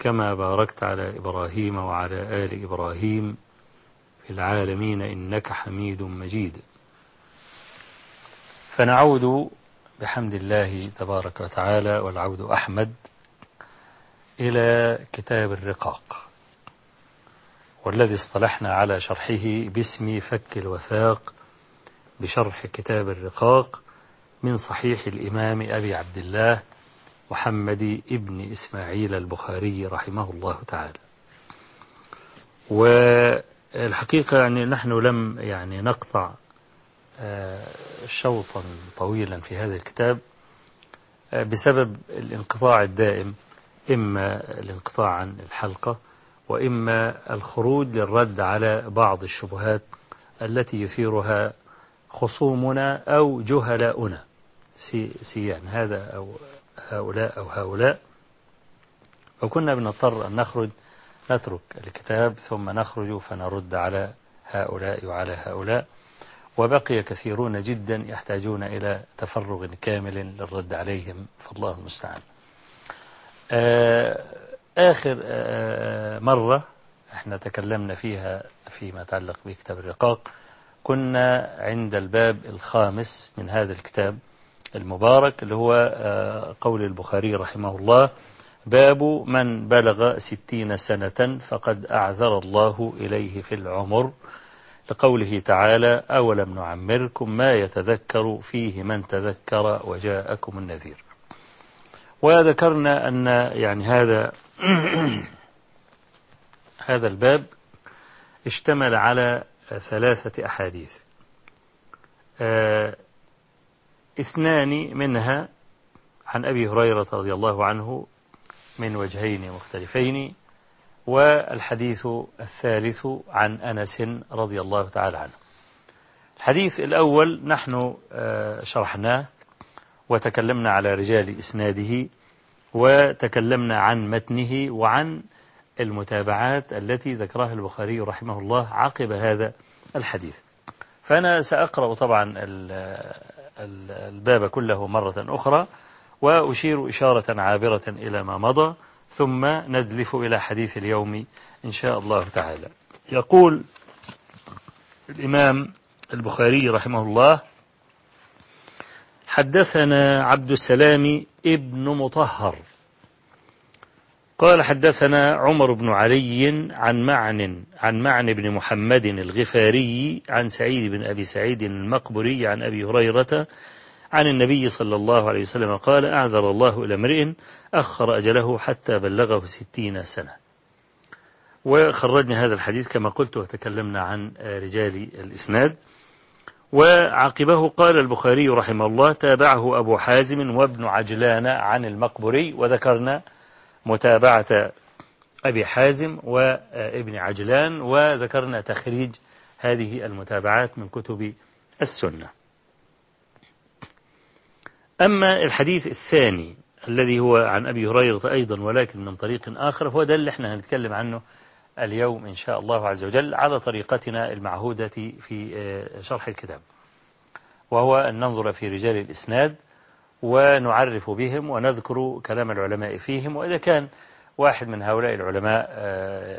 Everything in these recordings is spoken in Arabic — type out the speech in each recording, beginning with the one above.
كما باركت على إبراهيم وعلى آل إبراهيم في العالمين إنك حميد مجيد. فنعود بحمد الله تبارك وتعالى والعود أحمد إلى كتاب الرقاق والذي اصطلحنا على شرحه باسم فك الوثاق بشرح كتاب الرقاق من صحيح الإمام أبي عبد الله محمد ابن إسماعيل البخاري رحمه الله تعالى. والحقيقة يعني نحن لم يعني نقطع شوطا طويلا في هذا الكتاب بسبب الانقطاع الدائم إما الانقطاع عن الحلقة وإما الخروج للرد على بعض الشبهات التي يثيرها خصومنا أو جهلاؤنا سيان هذا أو هؤلاء أو هؤلاء. وكنا بنضطر أن نخرج نترك الكتاب ثم نخرج فنرد على هؤلاء وعلى هؤلاء. وبقي كثيرون جدا يحتاجون إلى تفرغ كامل للرد عليهم فالله المستعان. آخر مرة إحنا تكلمنا فيها فيما يتعلق بكتاب الرقاق. كنا عند الباب الخامس من هذا الكتاب. المبارك اللي هو قول البخاري رحمه الله باب من بلغ ستين سنة فقد أعذر الله إليه في العمر. لقوله تعالى أولم نعمركم ما يتذكر فيه من تذكر وجاءكم النذير. وذكرنا أن يعني هذا هذا اشتمل على ثلاثة أحاديث. اثنان منها عن أبي هريرة رضي الله عنه من وجهين مختلفين والحديث الثالث عن أنس رضي الله تعالى عنه. الحديث الأول نحن شرحناه وتكلمنا على رجال إسناده وتكلمنا عن متنه وعن المتابعات التي ذكرها البخاري رحمه الله عقب هذا الحديث. فأنا سأقرأ طبعا الباب كله مرة أخرى وأشير إشارة عابرة إلى ما مضى ثم ندلف إلى حديث اليوم إن شاء الله تعالى. يقول الإمام البخاري رحمه الله حدثنا عبد السلام ابن مطهر. قال حدثنا عمر بن علي عن معن عن معن بن محمد الغفاري عن سعيد بن أبي سعيد المقبري عن أبي هريرة عن النبي صلى الله عليه وسلم قال أعذر الله إلى امرئ أخر أجله حتى بلغه ستين سنة. وخرجنا هذا الحديث كما قلت وتكلمنا عن رجال الإسناد. وعقبه قال البخاري رحمه الله تابعه أبو حازم وابن عجلان عن المقبري وذكرنا متابعة أبي حازم وابن عجلان وذكرنا تخريج هذه المتابعات من كتب السنة. أما الحديث الثاني الذي هو عن أبي هريرة أيضا ولكن من طريق آخر هو ده اللي إحنا هنتكلم عنه اليوم إن شاء الله عز وجل على طريقتنا المعهودة في شرح الكتاب وهو أن ننظر في رجال الإسناد ونعرف بهم ونذكر كلام العلماء فيهم وإذا كان واحد من هؤلاء العلماء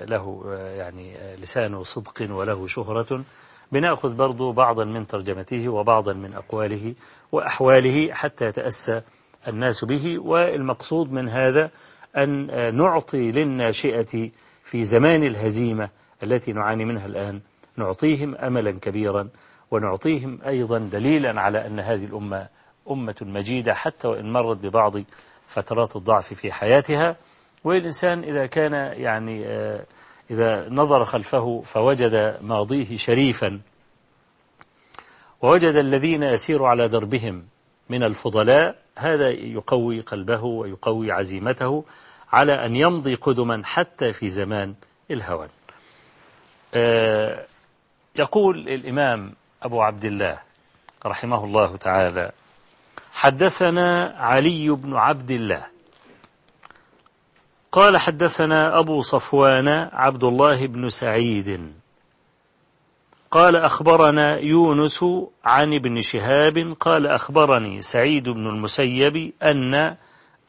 له يعني لسان صدق وله شهرة بنأخذ برضو بعضا من ترجمته وبعضا من أقواله وأحواله حتى يتأسى الناس به. والمقصود من هذا أن نعطي للناشئة في زمان الهزيمة التي نعاني منها الآن نعطيهم أملا كبيرا ونعطيهم أيضا دليلا على أن هذه الأمة أمة مجيدة حتى وإن مرت ببعض فترات الضعف في حياتها. والإنسان إذا كان يعني إذا نظر خلفه فوجد ماضيه شريفا. ووجد الذين يسير على دربهم من الفضلاء. هذا يقوي قلبه ويقوي عزيمته على أن يمضي قدما حتى في زمان الهوان. يقول الإمام أبو عبد الله رحمه الله تعالى حدثنا علي بن عبد الله. قال حدثنا أبو صفوان عبد الله بن سعيد. قال أخبرنا يونس عن ابن شهاب. قال أخبرني سعيد بن المسيب أن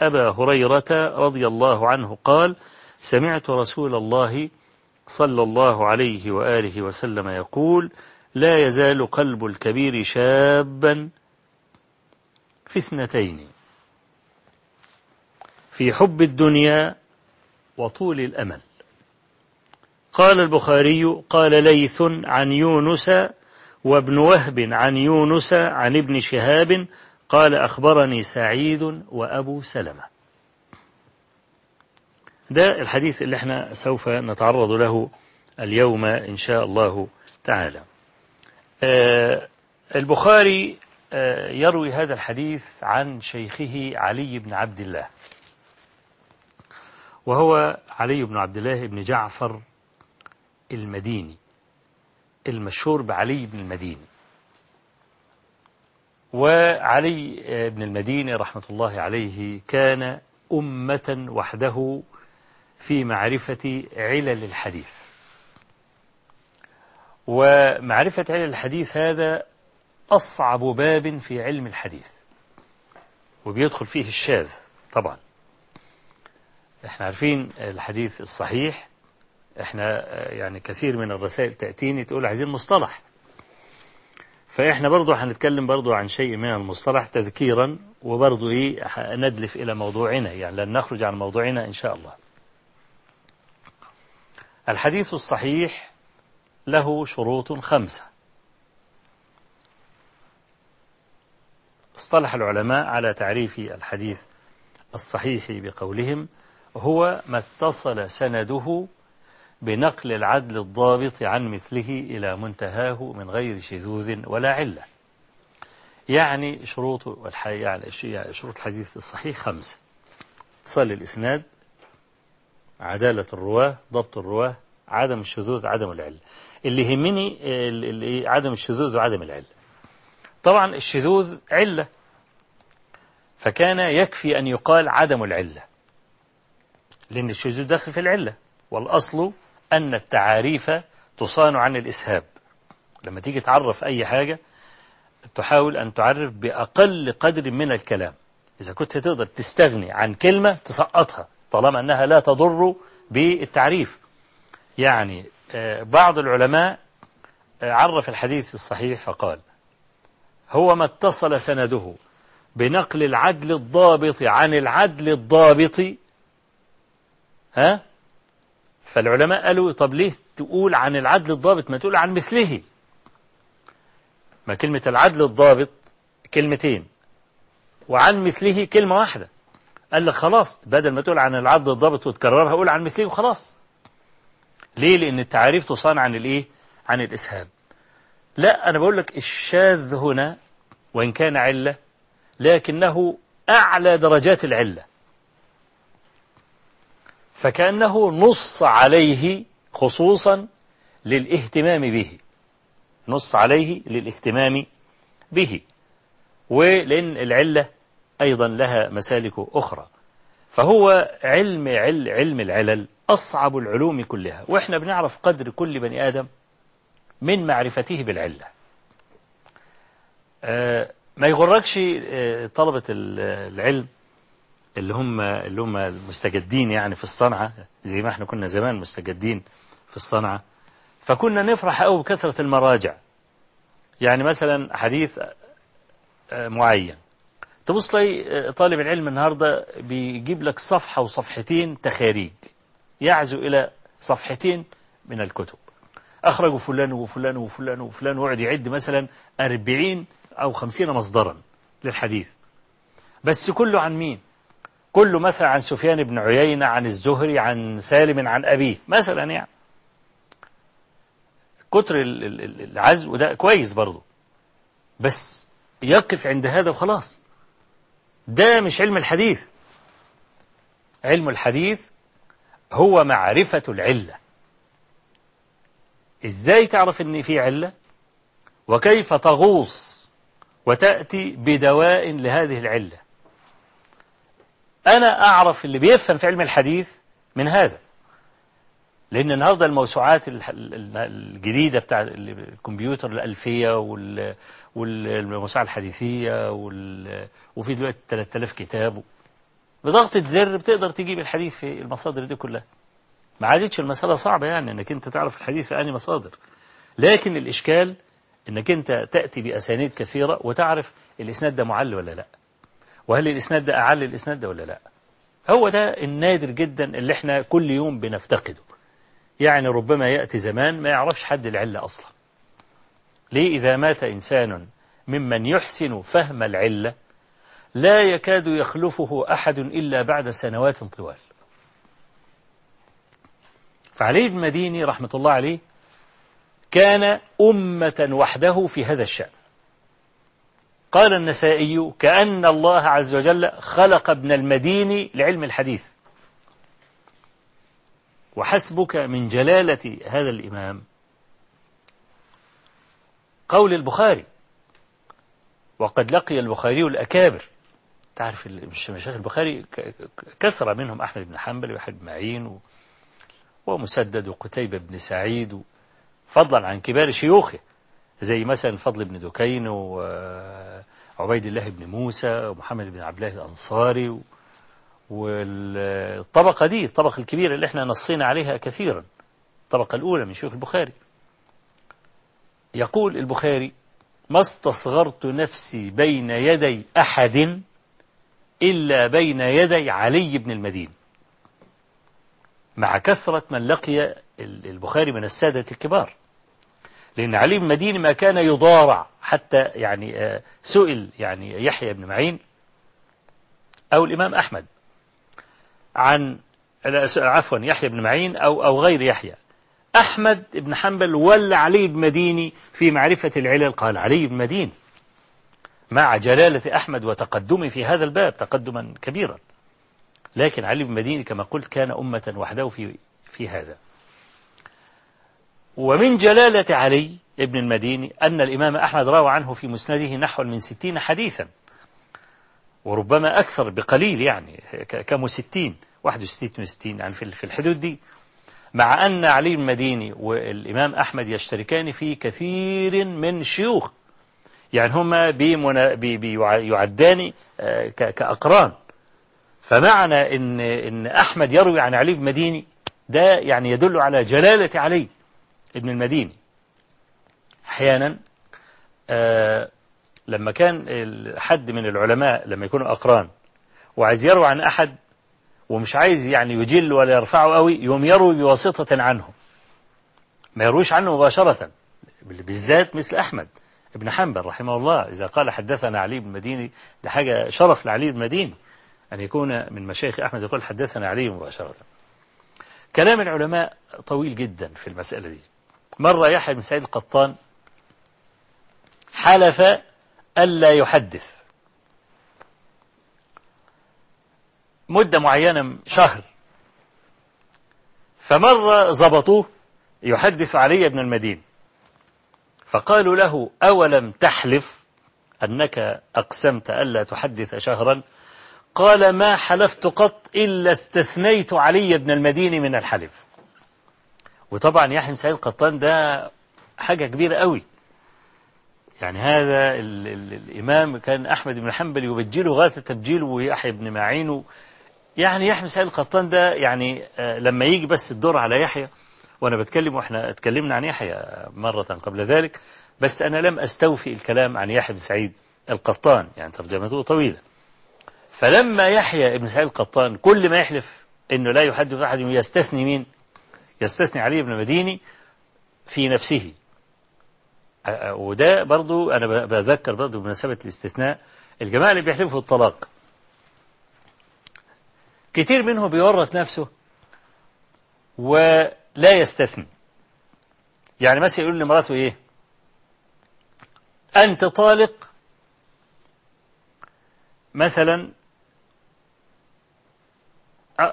أبا هريرة رضي الله عنه قال سمعت رسول الله صلى الله عليه وآله وسلم يقول لا يزال قلب الكبير شابا في اثنتين. في حب الدنيا وطول الأمل. قال البخاري قال ليث عن يونس وابن وهب عن يونس عن ابن شهاب قال أخبرني سعيد وأبو سلمة. ده الحديث اللي إحنا سوف نتعرض له اليوم إن شاء الله تعالى. آه البخاري يروي هذا الحديث عن شيخه علي بن عبد الله. وهو علي بن عبد الله بن جعفر المديني المشهور بعلي بن المديني. وعلي بن المديني رحمة الله عليه كان أمة وحده في معرفة علل الحديث. ومعرفة علل الحديث هذا أصعب باب في علم الحديث. وبيدخل فيه الشاذ طبعا. إحنا عارفين الحديث الصحيح. إحنا يعني كثير من الرسائل تأتيني تقول عايزين مصطلح. فإحنا برضو هنتكلم برضو عن شيء من المصطلح تذكيرا وبرضو إيه ندلف إلى موضوعنا. يعني لن نخرج عن موضوعنا إن شاء الله. الحديث الصحيح له شروط خمسة. اصطلح العلماء على تعريف الحديث الصحيح بقولهم هو ما اتصل سنده بنقل العدل الضابط عن مثله إلى منتهاه من غير شذوذ ولا علة. يعني شروط يعني شروط الحديث الصحيح خمسة اتصال الإسناد عدالة الرواة ضبط الرواة عدم الشذوذ عدم العلة. اللي يهمني عدم الشذوذ وعدم العلة. طبعا الشذوذ علة. فكان يكفي أن يقال عدم العلة لأن الشذوذ داخل في العلة. والأصل أن التعاريف تصان عن الإسهاب. لما تيجي تعرف أي حاجة تحاول أن تعرف بأقل قدر من الكلام. إذا كنت تقدر تستغني عن كلمة تسقطها طالما أنها لا تضر بالتعريف. يعني بعض العلماء عرف الحديث الصحيح فقال هو ما اتصل سنده بنقل العدل الضابط عن العدل الضابط. ها؟ فالعلماء قالوا طب ليه تقول عن العدل الضابط؟ ما تقول عن مثله. ما كلمة العدل الضابط كلمتين وعن مثله كلمة واحدة. قال لك خلاص بدل ما تقول عن العدل الضابط وتكررها قول عن مثله وخلاص. ليه؟ لأن التعاريف تصان عن الإيه؟ عن الإسهاب لا أنا بقول لك الشاذ هنا وإن كان علة لكنه أعلى درجات العلة. فكأنه نص عليه خصوصا للاهتمام به. نص عليه للاهتمام به. ولأن العلة أيضا لها مسالك أخرى. فهو علم عل علم العلل أصعب العلوم كلها. وإحنا بنعرف قدر كل بني آدم من معرفته بالعلة. ما يغركش آه طلبة العلم اللي هم اللي هم المستجدين يعني في الصنعة زي ما إحنا كنا زمان مستجدين في الصنعة. فكنا نفرح قوي بكثرة المراجع. يعني مثلا حديث معين. تبص تلاقي طالب العلم النهاردة بيجيب لك صفحة وصفحتين تخاريج. يعزو إلى صفحتين من الكتب. أخرجوا فلان وفلان وفلان وفلان ويقعد يعد مثلا أربعين أو خمسين مصدرا للحديث. بس كله عن مين؟ كله مثلا عن سفيان بن عيينة عن الزهري عن سالم عن أبيه مثلا يعني. كتر العزو ده كويس برضه بس يقف عند هذا وخلاص. ده مش علم الحديث. علم الحديث هو معرفة العلة. إزاي تعرف ان في علة؟ وكيف تغوص وتأتي بدواء لهذه العلة. أنا أعرف اللي بيفهم في علم الحديث من هذا. لأن النهاردة الموسوعات الجديدة بتاع الكمبيوتر الألفية والموسوعة الحديثية وفي دلوقتي 3000 كتاب. بضغطة زر بتقدر تجيب الحديث في المصادر دي كلها. ما عادتش المسألة صعبة يعني إنك أنت تعرف الحديث في أنهي مصادر. لكن الإشكال إنك أنت تأتي بأسانيد كثيرة وتعرف الإسناد ده معل ولا لأ. وهل الإسناد ده أعل الإسناد ده ولا لأ. هو ده النادر جدا اللي إحنا كل يوم بنفتقده. يعني ربما يأتي زمان ما يعرفش حد العلة أصلا. ليه إذا مات إنسان ممن يحسن فهم العلة لا يكاد يخلفه أحد إلا بعد سنوات طوال. فعلي بن مديني رحمة الله عليه كان أمة وحده في هذا الشأن. قال النسائي كأن الله عز وجل خلق ابن المديني لعلم الحديث. وحسبك من جلالة هذا الإمام. قول البخاري. وقد لقي البخاري الأكابر. تعرف مشايخ البخاري كثر منهم أحمد بن حنبل ويحيى بن معين ومسدد وقتيبة بن سعيد فضلا عن كبار شيوخه زي مثلا فضل بن دكين وعبيد الله بن موسى ومحمد بن عبد الله الأنصاري والطبقة دي الطبقة الكبيرة اللي إحنا نصينا عليها كثيرا الطبقة الأولى من شيوخ البخاري. يقول البخاري ما استصغرت نفسي بين يدي أحد إلا بين يدي علي بن المدين مع كثرة من لقي البخاري من السادة الكبار. لأن علي بن المدين ما كان يضارع حتى يعني سئل يعني يحيى بن معين أو الإمام أحمد عن عفوا يحيى بن معين أو أو غير يحيى. أحمد بن حنبل ولا علي بن مديني في معرفة العلل؟ قال علي بن مديني مع جلالة أحمد وتقدمه في هذا الباب تقدما كبيرا. لكن علي بن مديني كما قلت كان أمة وحده في في هذا. ومن جلالة علي ابن المديني أن الإمام أحمد روى عنه في مسنده نحو من ستين حديثا. وربما أكثر بقليل يعني كم ستين واحد وستين وستين يعني في الحدود دي. مع أن علي المديني والإمام أحمد يشتركان في كثير من شيوخ. يعني هما بيعدان كأقران. فمعنى إن, إن أحمد يروي عن علي المديني ده يعني يدل على جلالة علي. ابن المديني أحيانا آه لما كان حد من العلماء لما يكونوا أقران وعايز يروي عن أحد ومش عايز يعني يجل ولا يرفعه قوي يوم يروي بواسطة عنه. ما يرويش عنه مباشرة. بالذات مثل أحمد ابن حنبل رحمه الله إذا قال حدثنا علي بن مديني ده حاجة شرف لعلي بن مديني أن يكون من مشايخ أحمد يقول حدثنا علي مباشرة. كلام العلماء طويل جدا في المسألة دي. مرة يحيى بن سعيد القطان حلف ألا يحدث. مدة معينة شهر. فمرة ضبطوه يحدث علي بن المدين. فقالوا له أولم تحلف أنك أقسمت ألا تحدث شهرا؟ قال ما حلفت قط إلا استثنيت علي بن المديني من الحلف. وطبعا يحيى بن سعيد القطان ده حاجة كبيرة قوي. يعني هذا ال ال الإمام كان أحمد بن حنبل يبجله غاية التبجيل ويحيى بن معين. يعني يحيى بن سعيد القطان ده يعني آه لما يجي بس الدور على يحيى وأنا بتكلم وإحنا اتكلمنا عن يحيى مرة قبل ذلك بس أنا لم أستوفي الكلام عن يحيى بن سعيد القطان يعني ترجمته طويلة. فلما يحيى ابن سعيد القطان كل ما يحلف إنه لا يحدث أحد يستثني مين؟ يستثني علي بن المديني في نفسه. وده برضو أنا بذكر برضو بمناسبة الاستثناء الجماعة اللي بيحلفوا الطلاق. كتير منهم بيورط نفسه ولا يستثني. يعني مثلا يقول لمراته إيه؟ أنت طالق مثلا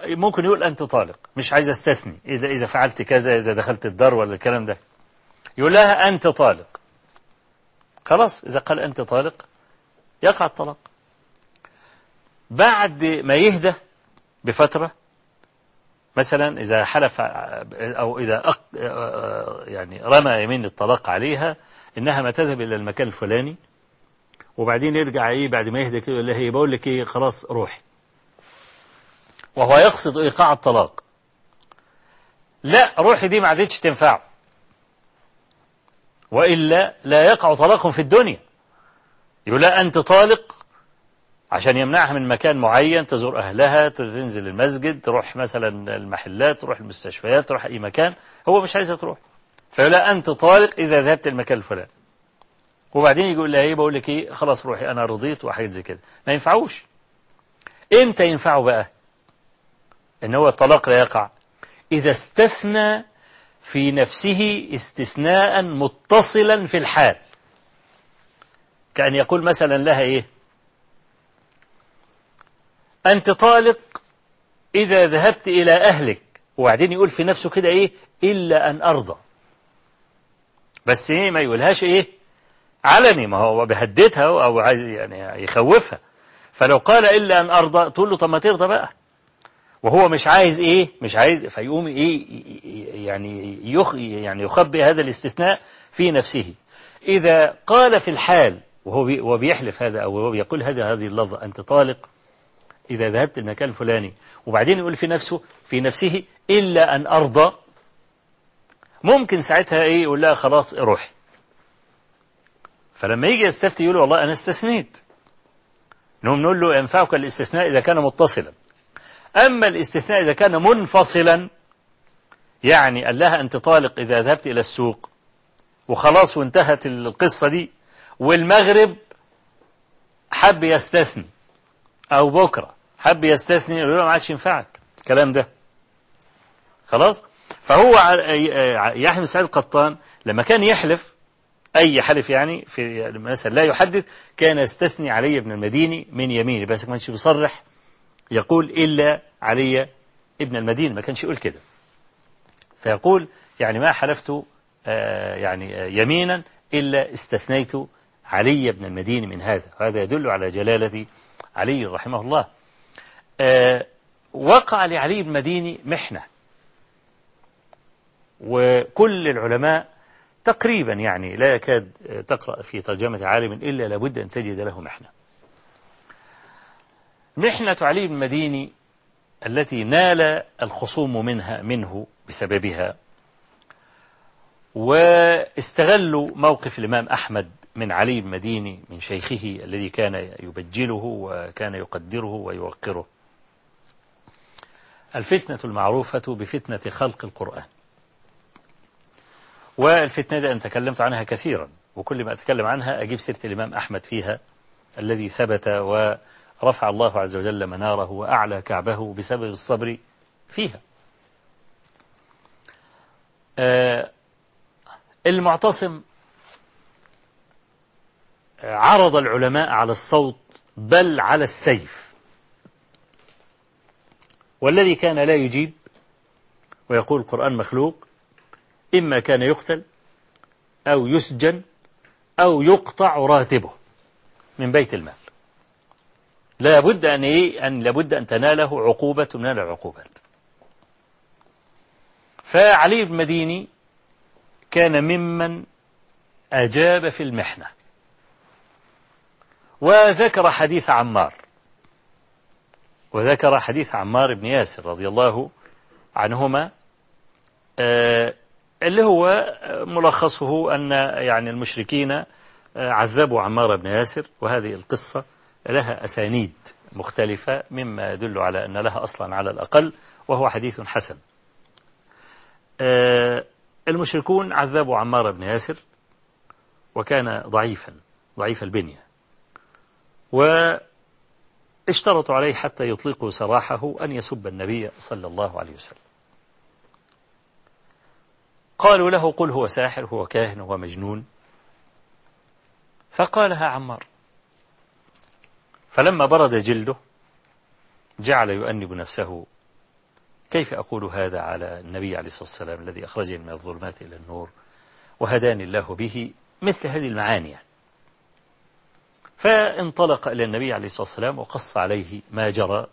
ممكن يقول أنت طالق مش عايز أستثني. إذا إذا فعلت كذا إذا دخلت الدار ولا الكلام ده. يقول لها أنت طالق. خلاص إذا قال أنت طالق يقع الطلاق. بعد ما يهدى بفترة مثلا إذا حلف أو إذا أق يعني رمى يمين الطلاق عليها إنها ما تذهب إلى المكان الفلاني وبعدين يرجع إيه بعد ما يهدى كده يقول لها إيه بقول لك إيه خلاص روحي. وهو يقصد إيقاع الطلاق. لا روحي دي ما عادتش تنفعه وإلا لا يقع طلاق في الدنيا. يقول لا أنت طالق عشان يمنعها من مكان معين تزور أهلها تنزل المسجد تروح مثلا المحلات تروح المستشفيات تروح أي مكان هو مش عايزها تروح. فيقول أنت طالق إذا ذهبت المكان الفلاني. وبعدين يقول لها إيه بقول لك إيه خلاص روحي أنا رضيت وحاجات زي كده. ما ينفعوش. إمتى ينفعوا بقى؟ إن هو الطلاق لا يقع. إذا استثنى في نفسه استثناء متصلا في الحال. كأن يقول مثلا لها إيه؟ أنت طالق إذا ذهبت إلى أهلك. وبعدين يقول في نفسه كده إيه؟ إلا أن أرضى. بس إيه ما يقولهاش إيه؟ علني. ما هو بيهددها أو عايز يعني يخوفها. فلو قال إلا أن أرضى تقول له طب ما ترضى بقى. وهو مش عايز إيه؟ مش عايز فيقوم إيه؟ يعني يخ يعني يخبئ هذا الاستثناء في نفسه. إذا قال في الحال وهو بي وهو بيحلف هذا أو هو بيقول هذا هذه اللفظة أنت طالق إذا ذهبت المكان الفلاني وبعدين يقول في نفسه في نفسه إلا أن أرضى ممكن ساعتها إيه؟ يقول لها خلاص روحي فلما يجي يستفتي يقول والله أنا استثنيت. نقوم نقول له ينفعك الاستثناء إذا كان متصلا. أما الاستثناء إذا كان منفصلا يعني قال لها أنت طالق إذا ذهبت إلى السوق وخلاص وانتهت القصة دي والمغرب حب يستثني أو بكرة حب يستثني يقول له ما عادش ينفعك الكلام ده. خلاص؟ فهو يحيى سعيد القطان لما كان يحلف أي حلف يعني في مثلا لا يحدث كان يستثني علي بن المديني من يمينه بس ما كانش بيصرح. يقول إلا علي ابن المديني ما كانش يقول كده. فيقول يعني ما حلفت آه يعني يمينا إلا استثنيت علي بن المديني من هذا. وهذا يدل على جلالة علي رحمه الله. آه وقع لعلي بن المديني محنة. وكل العلماء تقريبا يعني لا يكاد تقرأ في ترجمة عالم إلا لابد أن تجد له محنة. محنة علي بن المديني التي نال الخصوم منها منه بسببها واستغلوا موقف الإمام أحمد من علي بن المديني من شيخه الذي كان يبجله وكان يقدره ويوقره. الفتنة المعروفة بفتنة خلق القرآن. والفتنة دي أنا تكلمت عنها كثيرا وكل ما أتكلم عنها أجيب سيرة الإمام أحمد فيها الذي ثبت ورفع الله عز وجل مناره وأعلى كعبه بسبب الصبر فيها. آه المعتصم عرض العلماء على الصوت بل على السيف. والذي كان لا يجيب ويقول القرآن مخلوق إما كان يقتل أو يسجن أو يقطع راتبه من بيت المال. لا بد أن إيه؟ أن لابد أن تناله عقوبة من العقوبات. فعلي بن مديني كان ممن أجاب في المحنة. وذكر حديث عمار. وذكر حديث عمار بن ياسر رضي الله عنهما اللي هو ملخصه أن يعني المشركين عذبوا عمار بن ياسر وهذه القصة لها أسانيد مختلفة مما يدل على أن لها أصلا على الأقل وهو حديث حسن. آه، المشركون عذبوا عمار بن ياسر وكان ضعيفا ضعيف البنية واشترطوا عليه حتى يطلقوا سراحه أن يسب النبي صلى الله عليه وسلم. قالوا له قل هو ساحر هو كاهن هو مجنون. فقالها عمار فلما برد جلده جعل يؤنب نفسه. كيف أقول هذا على النبي عليه الصلاة والسلام الذي أخرجني من الظلمات إلى النور وهداني الله به مثل هذه المعاني. فانطلق إلى النبي عليه الصلاة والسلام وقص عليه ما جرى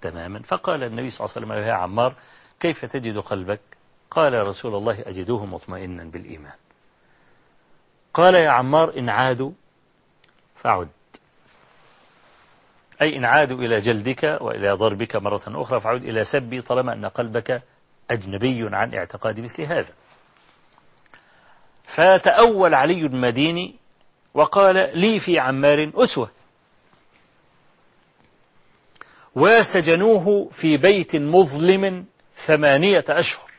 تماما. فقال النبي صلى الله عليه وسلم يا عمار كيف تجد قلبك؟ قال رسول الله أجدوه مطمئنا بالإيمان. قال يا عمار إن عادوا فعد أي إن عادوا إلى جلدك وإلى ضربك مرة أخرى فعد إلى سبي طالما أن قلبك أجنبي عن اعتقاد مثل هذا. فتأول علي المديني وقال لي في عمار أسوة. وسجنوه في بيت مظلم ثمانية أشهر.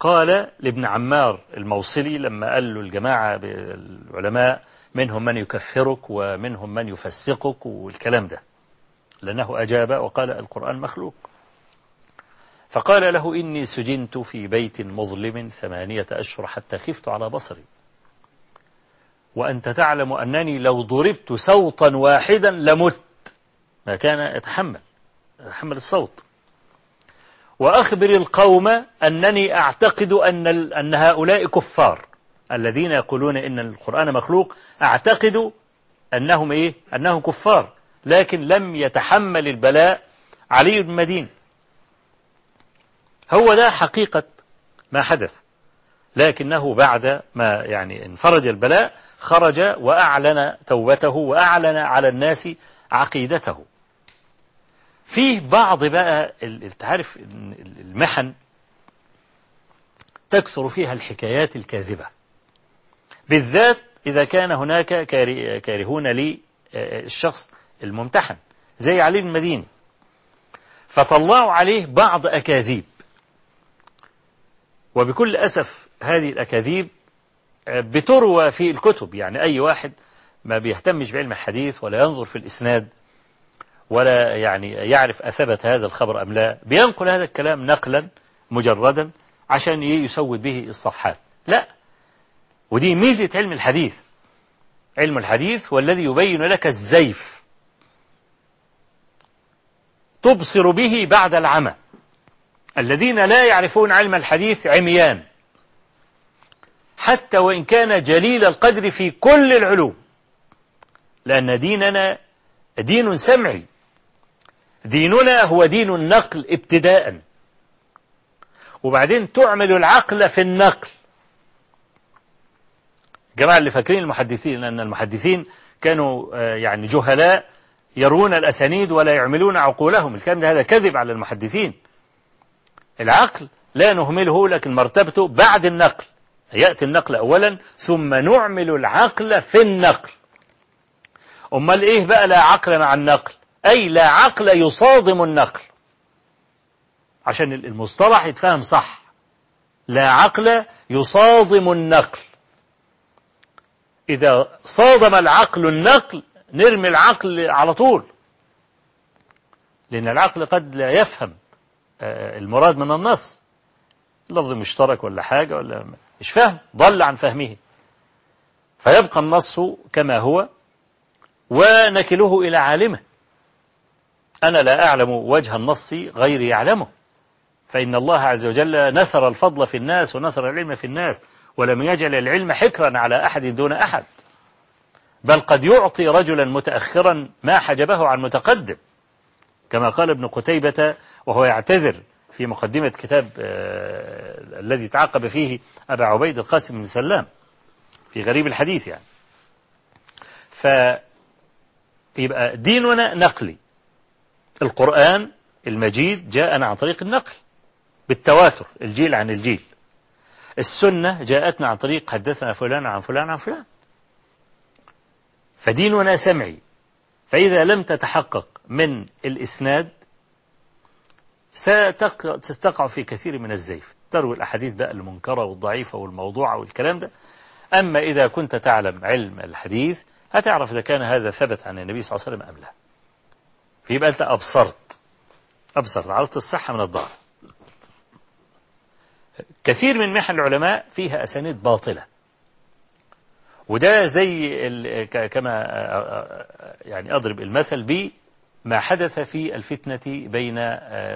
قال لابن عمار الموصلي لما قال له الجماعة العلماء منهم من يكفرك ومنهم من يفسقك والكلام ده. لأنه أجاب وقال القرآن مخلوق. فقال له إني سجنت في بيت مظلم ثمانية أشهر حتى خفت على بصري. وأنت تعلم أنني لو ضربت صوتا واحدا لمت. ما كان يتحمل يتحمل الصوت. وأخبر القوم أنني أعتقد أن, أن هؤلاء كفار. الذين يقولون إن القرآن مخلوق أعتقد أنهم إيه؟ أنهم كفار لكن لم يتحمل البلاء علي بن مدين. هو ده حقيقة ما حدث لكنه بعد ما يعني انفرج البلاء خرج وأعلن توبته وأعلن على الناس عقيدته. فيه بعض بقى تعرف المحن تكثر فيها الحكايات الكاذبة. بالذات إذا كان هناك كارهون للشخص الممتحن زي علي المديني فطلعوا عليه بعض أكاذيب. وبكل أسف هذه الأكاذيب بتروى في الكتب. يعني أي واحد ما بيهتمش بعلم الحديث ولا ينظر في الإسناد ولا يعني يعرف أثبت هذا الخبر أم لا بينقل هذا الكلام نقلا مجردا عشان يسود به الصفحات. لا ودي ميزة علم الحديث. علم الحديث هو الذي يبين لك الزيف. تبصر به بعد العمى. الذين لا يعرفون علم الحديث عميان. حتى وإن كان جليل القدر في كل العلوم. لأن ديننا دين سمعي. ديننا هو دين النقل ابتداء. وبعدين تعمل العقل في النقل. الجماعة اللي فاكرين المحدثين أن المحدثين كانوا آه، يعني جهلاء يرون الأسانيد ولا يعملون عقولهم. الكلام ده هذا كذب على المحدثين. العقل لا نهمله لكن مرتبته بعد النقل. يأتي النقل أولا ثم نعمل العقل في النقل. أمال إيه بقى لا عقل مع النقل؟ أي لا عقل يصادم النقل. عشان المصطلح يتفهم صح. لا عقل يصادم النقل. إذا صادم العقل النقل نرمي العقل على طول. لأن العقل قد لا يفهم آه، المراد من النص. لفظ مشترك ولا حاجة ولا مش فاهم ضل عن فهمه. فيبقى النص كما هو ونكله إلى عالمه. أنا لا أعلم وجه النص غيري يعلمه. فإن الله عز وجل نثر الفضل في الناس ونثر العلم في الناس. ولم يجعل العلم حكرا على أحد دون أحد. بل قد يعطي رجلا متأخرا ما حجبه عن متقدم. كما قال ابن قتيبة وهو يعتذر في مقدمة كتاب آه الذي تعاقب فيه أبا عبيد القاسم بن سلام في غريب الحديث يعني. فيبقى ديننا نقلي. القرآن المجيد جاءنا عن طريق النقل بالتواتر الجيل عن الجيل. السنة جاءتنا عن طريق حدثنا فلان عن فلان عن فلان. فديننا سمعي. فإذا لم تتحقق من الإسناد ستقع في كثير من الزيف. تروي الأحاديث بقى المنكرة والضعيفة والموضوعة والكلام ده. أما إذا كنت تعلم علم الحديث هتعرف إذا كان هذا ثبت عن النبي صلى الله عليه وسلم أم لا. فيبقى أنت أبصرت. أبصرت عرفت الصحة من الضعف. كثير من محن العلماء فيها أسانيد باطلة. وده زي كما يعني أضرب المثل بما حدث في الفتنة بين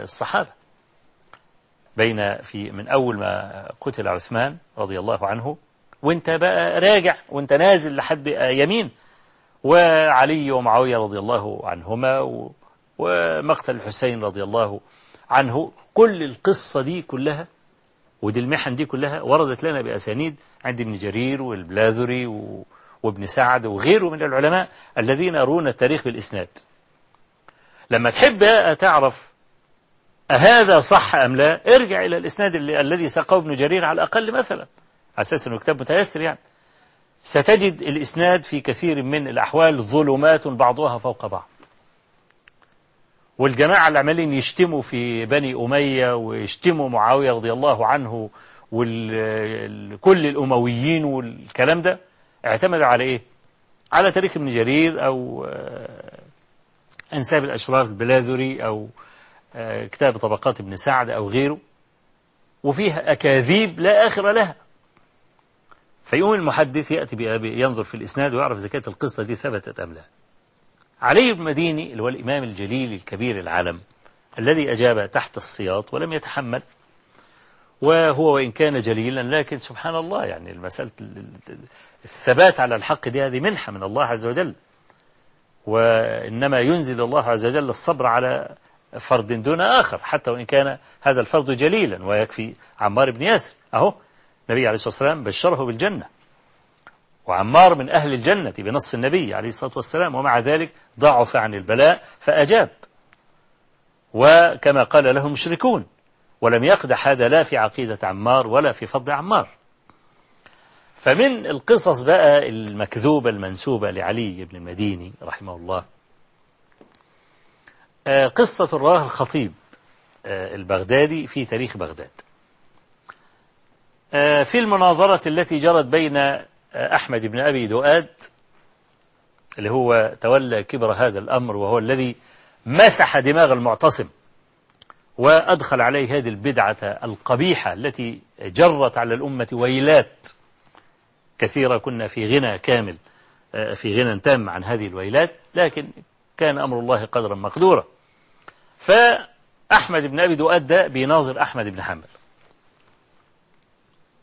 الصحابة. بين في من أول ما قتل عثمان رضي الله عنه وانت بقى راجع وانت نازل لحد يمين. وعلي ومعاوية رضي الله عنهما ومقتل الحسين رضي الله عنه. كل القصة دي كلها ودي المحن دي كلها وردت لنا بأسانيد عند ابن جرير والبلاذري وابن سعد وغيره من العلماء الذين يرون التاريخ بالإسناد. لما تحب تعرف أهذا صح أم لا ارجع إلى الإسناد الذي ساقه ابن جرير على الأقل مثلا على أساس أنه كتاب متيسر يعني. ستجد الإسناد في كثير من الأحوال ظلمات بعضها فوق بعض. والجماعة اللي عمالين يشتموا في بني أمية ويشتموا معاوية رضي الله عنه وكل الأمويين والكلام ده اعتمدوا على إيه؟ على تاريخ ابن جرير أو أنساب الأشراف البلاذري أو كتاب طبقات ابن سعد أو غيره وفيها أكاذيب لا آخر لها. فيقوم المحدث يأتي ينظر في الإسناد ويعرف إذا كانت القصة دي ثبتت أم لا. علي بن مديني اللي هو الإمام الجليل الكبير العالم الذي أجاب تحت السياط ولم يتحمل وهو وإن كان جليلا لكن سبحان الله يعني المسألة الثبات على الحق دي هذه منحة من الله عز وجل. وإنما ينزل الله عز وجل الصبر على فرد دون آخر حتى وإن كان هذا الفرد جليلا ويكفي عمار بن ياسر. أهو النبي عليه الصلاة والسلام بشره بالجنة. وعمار من أهل الجنة بنص النبي عليه الصلاة والسلام ومع ذلك ضعف عن البلاء فأجاب. وكما قال له مشركون ولم يقدح هذا لا في عقيدة عمار ولا في فضل عمار. فمن القصص بقى المكذوبة المنسوبة لعلي بن المديني رحمه الله. قصة رواه الخطيب البغدادي في تاريخ بغداد. في المناظرة التي جرت بين أحمد بن أبي دؤاد اللي هو تولى كبر هذا الأمر وهو الذي مسح دماغ المعتصم وأدخل عليه هذه البدعة القبيحة التي جرت على الأمة ويلات كثيرة. كنا في غنى كامل في غنى تام عن هذه الويلات لكن كان أمر الله قدرا مقدورا. فأحمد بن أبي دؤاد ده بيناظر أحمد بن حنبل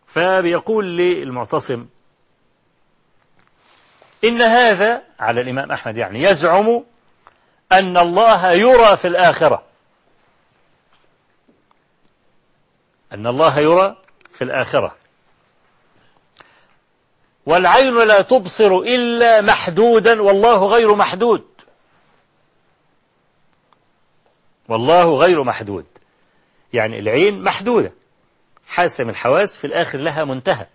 فبيقول للمعتصم إن هذا على الإمام أحمد يعني يزعم أن الله يرى في الآخرة. أن الله يرى في الآخرة. والعين لا تبصر إلا محدودا والله غير محدود. والله غير محدود. يعني العين محدودة. حاسة من الحواس في الآخر لها منتهى.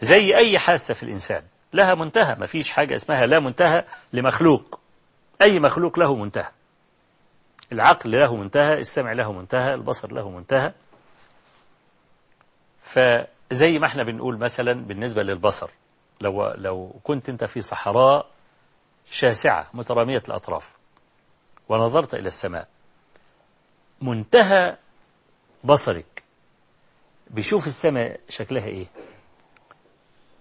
زي أي حاسة في الإنسان. لها منتهى. ما فيش حاجة اسمها لا منتهى لمخلوق. أي مخلوق له منتهى. العقل له منتهى السمع له منتهى البصر له منتهى. فزي ما إحنا بنقول مثلا بالنسبة للبصر لو, لو كنت انت في صحراء شاسعة مترامية الأطراف ونظرت إلى السماء منتهى بصرك بيشوف السماء شكلها إيه؟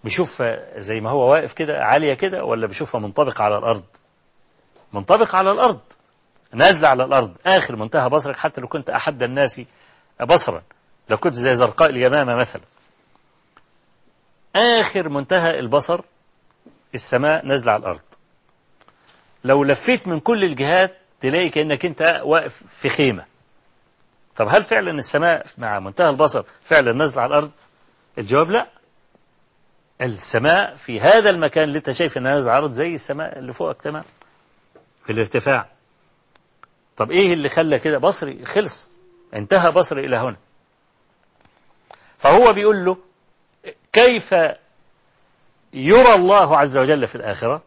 بيشوفها زي ما هو واقف كده عالية كده ولا بيشوفها منطبقة على الأرض؟ منطبقة على الأرض. نازلة على الأرض. آخر منتهى بصرك حتى لو كنت أحد الناس بصرا. لو كنت زي زرقاء اليمامة مثلا. آخر منتهى البصر السماء نازلة على الأرض. لو لفيت من كل الجهات تلاقي كأنك أنت واقف في خيمة. طب هل فعلا السماء مع منتهى البصر فعلا نازلة على الأرض؟ الجواب لا. السماء في هذا المكان اللي انت شايف نازله على الأرض زي السماء اللي فوقك تمام. في الارتفاع طب إيه اللي خلى كده؟ بصري خلص. انتهى بصري إلى هنا. فهو بيقول له كيف يرى الله عز وجل في الآخرة؟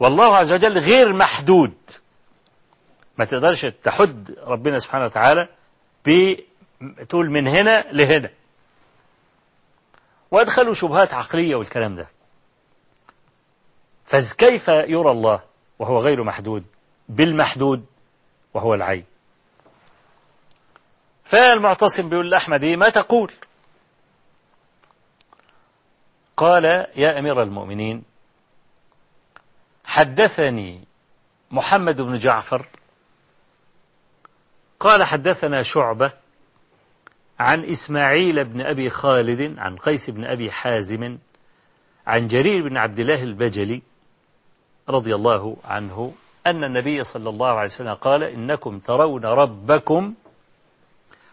والله عز وجل غير محدود. ما تقدرش تحد ربنا سبحانه وتعالى بتقول من هنا لهنا. وادخلوا شبهات عقلية والكلام ده. فكيف يرى الله وهو غير محدود؟ بالمحدود وهو العين. فالمعتصم بيقول لأحمد إيه؟ ما تقول. قال يا أمير المؤمنين حدثني محمد بن جعفر. قال حدثنا شعبة عن إسماعيل بن أبي خالد عن قيس بن أبي حازم عن جرير بن عبد الله البجلي رضي الله عنه أن النبي صلى الله عليه وسلم قال إنكم ترون ربكم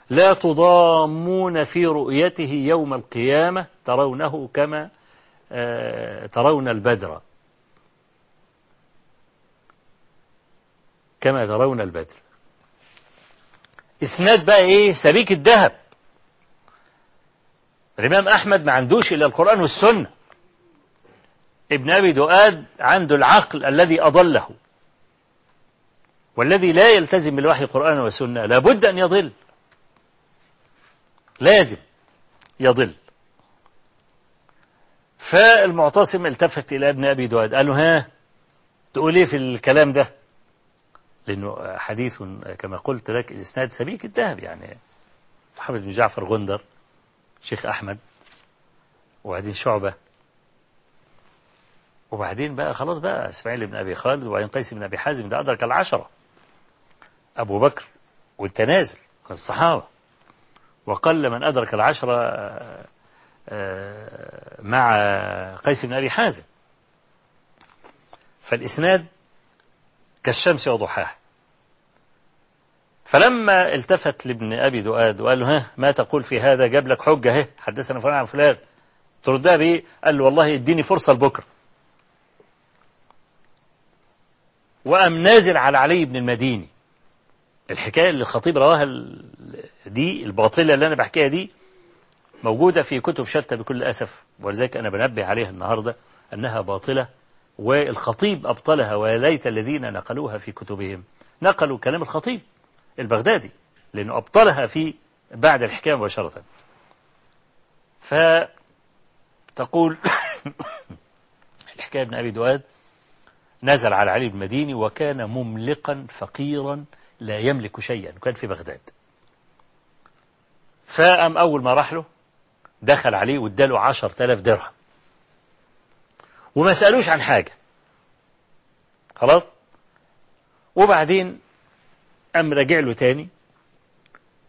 لا تضامون في رؤيته يوم القيامة ترونه كما آه، ترون البدر. كما ترون البدر. إسناد بقى إيه؟ سبيك الذهب. الإمام أحمد ما عندوش إلا القرآن والسنة. ابن أبي دؤاد عنده العقل الذي أضله والذي لا يلتزم بالوحي قرآن وسنة لابد أن يضل. لازم يضل. فالمعتصم التفت إلى ابن أبي دؤاد. قال له ها تقول إيه في الكلام ده؟ لأنه حديث كما قلت لك الإسناد سبيك الذهب يعني. محمد بن جعفر غندر. شيخ أحمد وبعدين شعبة وبعدين بقى خلاص بقى إسماعيل بن أبي خالد وبعدين قيس بن أبي حازم ده أدرك العشرة. أبو بكر والتنازل الصحابة. وقل من أدرك العشرة آه، آه، مع قيس بن أبي حازم. فالإسناد كالشمس وضحاها. فلما التفت لابن أبي دؤاد وقال له ها ما تقول في هذا؟ جاب لك حجة اهي حدثنا فلان عن فلان. تردها بإيه قال له والله اديني فرصة لبكرة. وقام نازل على علي بن المديني. الحكاية اللي الخطيب رواها دي الباطلة اللي أنا بحكيها دي موجودة في كتب شتى بكل أسف ولذلك أنا بنبه عليها النهاردة أنها باطلة والخطيب أبطلها وليت الذين نقلوها في كتبهم. نقلوا كلام الخطيب. البغدادي لأنه أبطلها في بعد الحكاية مباشرة. فتقول الحكاية ابن أبي دواد نزل على علي المديني وكان مملقا فقيرا لا يملك شيئا كان في بغداد. فأم أول ما راح له دخل عليه واداله عشر تلاف درهم. وما سألوش عن حاجة. خلاص؟ وبعدين قام راجع له تاني؟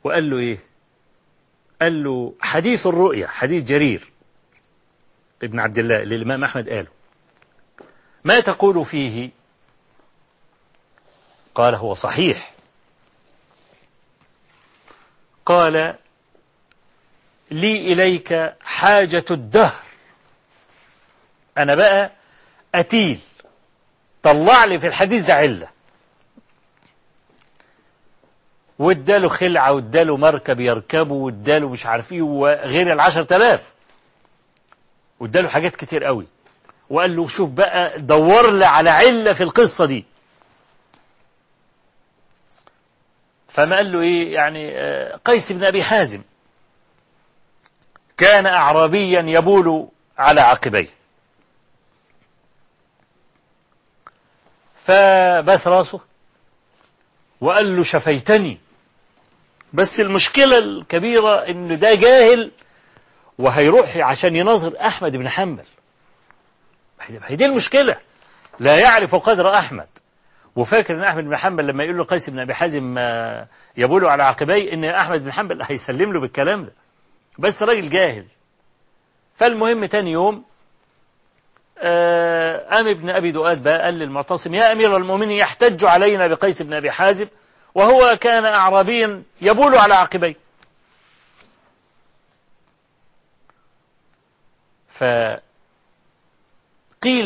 وقال له إيه؟ قال له حديث الرؤيا حديث جرير ابن عبد الله اللي الإمام أحمد قاله. ما تقول فيه؟ قال هو صحيح. قال لي إليك حاجة الدهر. أنا بقى أتيل. طلع لي في الحديث ده علة. واداله خلعة واداله مركب يركبه واداله مش عارف إيه وغير العشر تلاف. واداله حاجات كتير قوي. وقال له شوف بقى دور لي على علة في القصة دي. فما قال له إيه يعني آه، قيس بن أبي حازم. كان اعرابيا يبول على عقبيه. فبس راسه. وقال له شفيتني. بس المشكلة الكبيرة إن ده جاهل وهيروح عشان يناظر أحمد بن حنبل. هي دي المشكلة. لا يعرف قدر أحمد. وفاكر إن أحمد بن حنبل لما يقول له قيس بن أبي حازم يبول على عقبيه إن أحمد بن حنبل هيسلم له بالكلام ده. بس راجل جاهل. فالمهم تاني يوم قام ابن أبي دؤاد بقى قال للمعتصم يا أمير المؤمنين يحتج علينا بقيس بن أبي حازم وهو كان أعرابيا يبول على عقبيه. فقيل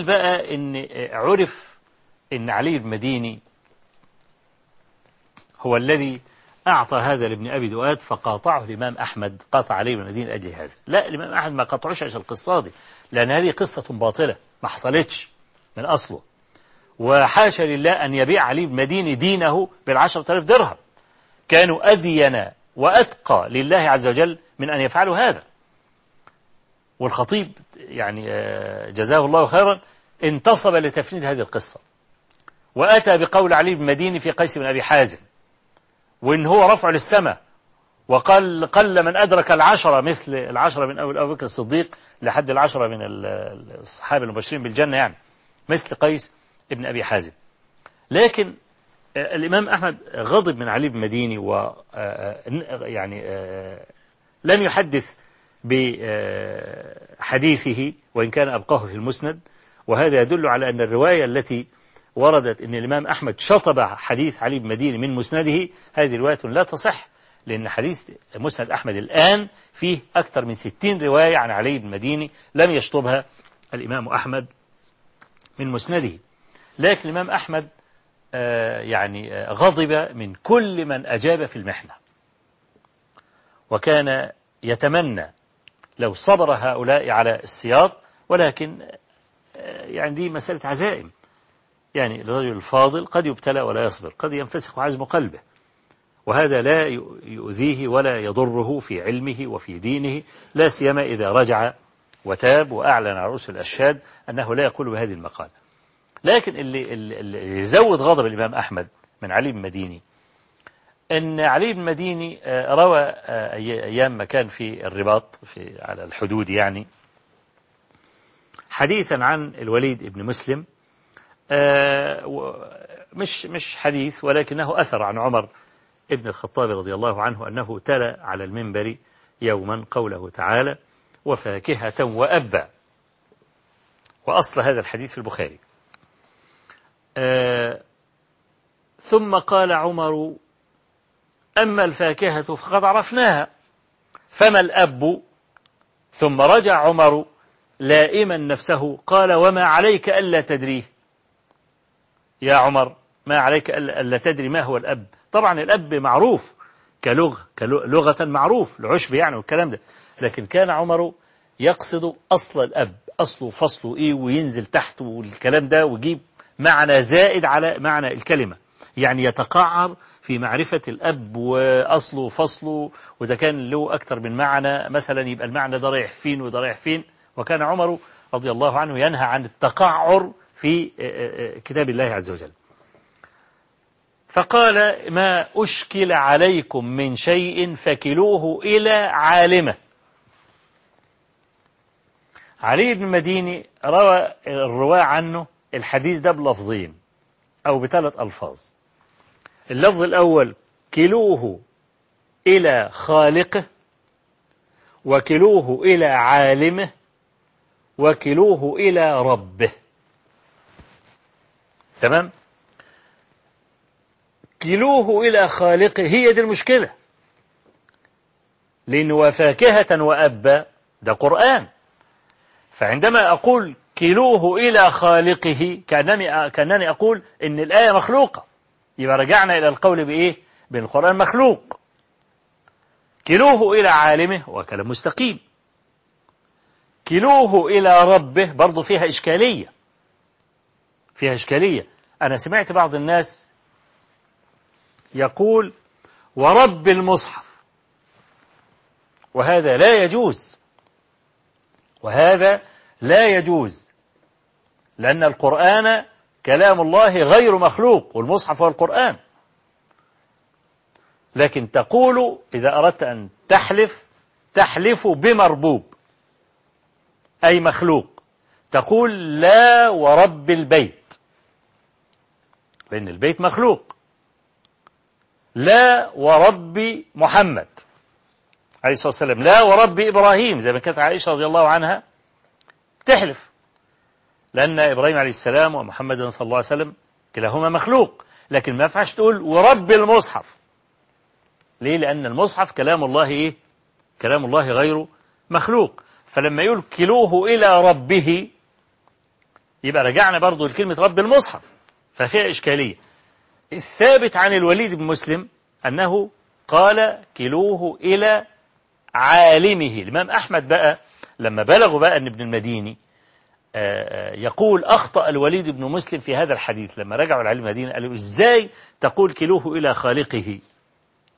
بقى إن عرف إن علي المديني هو الذي أعطى هذا لابن أبي دؤاد فقاطعه الإمام أحمد قاطع عليه بن المديني أجل هذا. لا الإمام أحمد ما قاطعوش عشان القصة دي لأن هذه قصة باطلة ما حصلتش من أصله. وحاشا لله أن يبيع علي بن مديني دينه بالعشرة آلاف درهم. كانوا أدين وأتقى لله عز وجل من أن يفعلوا هذا. والخطيب يعني آه، جزاه الله خيرا انتصب لتفنيد هذه القصة. وأتى بقول علي بن مديني في قيس بن أبي حازم وإن هو رفع للسماء وقال قل من أدرك العشرة مثل العشرة من أول أبو بكر الصديق لحد العشرة من الصحابة المبشرين بالجنة يعني مثل قيس ابن أبي حازم. لكن آه، الإمام أحمد غضب من علي بن مديني و آه، آه، يعني لم يحدث بحديثه وإن كان أبقاه في المسند. وهذا يدل على أن الرواية التي وردت أن الإمام أحمد شطب حديث علي بن مديني من مسنده هذه رواية لا تصح لأن حديث مسند أحمد الآن فيه أكثر من ستين رواية عن علي بن مديني لم يشطبها الإمام أحمد من مسنده. لكن الإمام أحمد آه، يعني آه، غضب من كل من أجاب في المحنة. وكان يتمنى لو صبر هؤلاء على السياط ولكن آه، يعني دي مسألة عزائم. يعني الرجل الفاضل قد يبتلى ولا يصبر قد ينفسخ عزم قلبه. وهذا لا يؤذيه ولا يضره في علمه وفي دينه لا سيما إذا رجع وتاب وأعلن على رؤوس الأشهاد أنه لا يقول بهذه المقالة. لكن اللي, اللي يزود غضب الإمام أحمد من علي بن مديني أن علي بن مديني آه، روى آه، أيام ما كان في الرباط في على الحدود يعني حديثا عن الوليد بن مسلم آه، مش مش حديث ولكنه أثر عن عمر ابن الخطاب رضي الله عنه أنه تلا على المنبر يوما قوله تعالى وفاكهة وأبا وأصل هذا الحديث في البخاري. ثم قال عمر أما الفاكهة فقد عرفناها. فما الأب؟ ثم رجع عمر لائما نفسه قال وما عليك ألا تدريه؟ يا عمر ما عليك ألا تدري ما هو الأب؟ طبعا الأب معروف كلغة كلغة معروف العشب يعني والكلام ده. لكن كان عمر يقصد أصل الأب أصله فصله إيه وينزل تحته والكلام ده ويجيب معنى زائد على معنى الكلمة. يعني يتقعر في معرفة الأب وأصله وفصله وإذا كان له أكثر من معنى مثلا يبقى المعنى ده رايح فين وده رايح فين. وكان عمر رضي الله عنه ينهى عن التقعر في كتاب الله عز وجل. فقال ما أشكل عليكم من شيء فكلوه إلى عالمة. علي بن مديني روى الرواة عنه الحديث ده بلفظين أو بثلاث ألفاظ. اللفظ الأول كلوه إلى خالقه وكلوه إلى عالمه وكلوه إلى ربه. تمام؟ كلوه إلى خالقه هي دي المشكلة. لأن وفاكهة وأبا ده قرآن. فعندما أقول كلوه إلى خالقه. كأنني, كأنني أقول إن الآية مخلوقة. يبقى رجعنا إلى القول بإيه؟ بأن القرآن مخلوق. كلوه إلى عالمه وكلام مستقيم. كلوه إلى ربه برضو فيها إشكالية. فيها إشكالية. أنا سمعت بعض الناس يقول ورب المصحف. وهذا لا يجوز. وهذا لا يجوز لأن القرآن كلام الله غير مخلوق والمصحف هو القرآن. لكن تقول إذا أردت أن تحلف تحلف بمربوب أي مخلوق. تقول لا ورب البيت لأن البيت مخلوق. لا ورب محمد عليه الصلاة والسلام. لا ورب إبراهيم زي ما كانت عائشة رضي الله عنها. تحلف. لأن إبراهيم عليه السلام ومحمد صلى الله عليه وسلم كلاهما مخلوق. لكن ما ينفعش تقول ورب المصحف. ليه؟ لأن المصحف كلام الله إيه؟ كلام الله غير مخلوق. فلما يقول كلوه إلى ربه يبقى رجعنا برضو لكلمة رب المصحف. ففيها إشكالية. الثابت عن الوليد بن مسلم أنه قال كلوه إلى عالمه. الإمام أحمد بقى لما بلغوا بقى أن ابن المديني يقول أخطأ الوليد بن مسلم في هذا الحديث. لما رجعوا العلم المدينة قالوا إزاي تقول كلوه إلى خالقه؟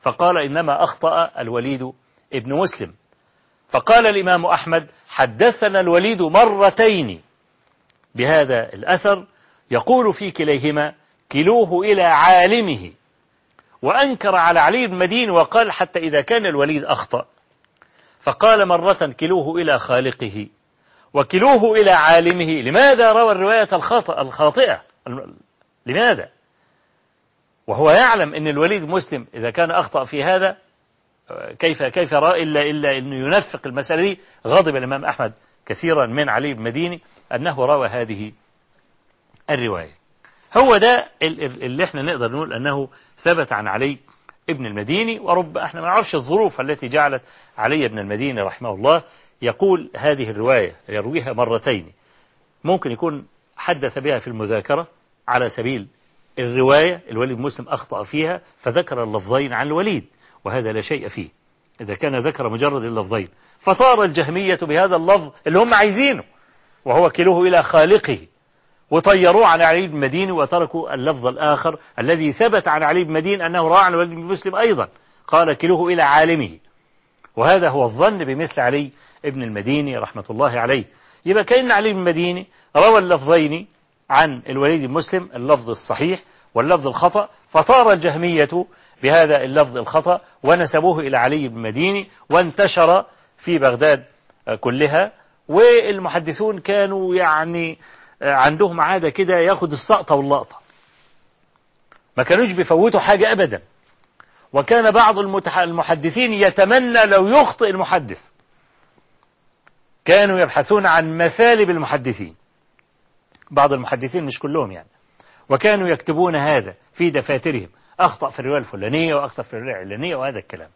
فقال إنما أخطأ الوليد ابن مسلم. فقال الإمام أحمد حدثنا الوليد مرتين بهذا الأثر يقول في كليهما كلوه إلى عالمه وأنكر على علي بن مدين وقال حتى إذا كان الوليد أخطأ. فقال مرة كلوه إلى خالقه وكلوه إلى عالمه. لماذا روى الرواية الخاطئة الخاطئة؟ لماذا؟ وهو يعلم أن الوليد مسلم إذا كان أخطأ في هذا كيف كيف رأى إلا إلا أنه ينفق المسألة دي. غضب الإمام أحمد كثيرا من علي بن مديني أنه روى هذه الرواية. هو ده اللي إحنا نقدر نقول أنه ثبت عن علي ابن المديني ورب إحنا ما نعرفش الظروف التي جعلت علي بن المديني رحمه الله يقول هذه الرواية يرويها مرتين. ممكن يكون حدث بها في المذاكرة على سبيل الرواية الوليد مسلم أخطأ فيها فذكر اللفظين عن الوليد وهذا لا شيء فيه. إذا كان ذكر مجرد اللفظين فطار الجهمية بهذا اللفظ اللي هم عايزينه وهو كلوه إلى خالقه. وطيروه عن علي بن مدين وتركوا اللفظ الآخر الذي ثبت عن علي بن مدين أنه راى عن الوليد بن مسلم أيضا. قال كلوه إلى عالمه. وهذا هو الظن بمثل علي ابن المديني رحمة الله عليه. يبقى كأن علي بن المديني روى اللفظين عن الوليد بن مسلم اللفظ الصحيح واللفظ الخطأ فطار الجهمية بهذا اللفظ الخطأ ونسبوه إلى علي بن المديني وانتشر في بغداد كلها. والمحدثون كانوا يعني عندهم عادة كده ياخد السقطة واللقطة. ما كانوش بيفوتوا حاجة أبدا. وكان بعض المحدثين يتمنى لو يخطئ المحدث. كانوا يبحثون عن مثالب المحدثين. بعض المحدثين مش كلهم يعني. وكانوا يكتبون هذا في دفاترهم. أخطأ في الرواية الفلانية وأخطأ في الرواية العلانية وهذا الكلام.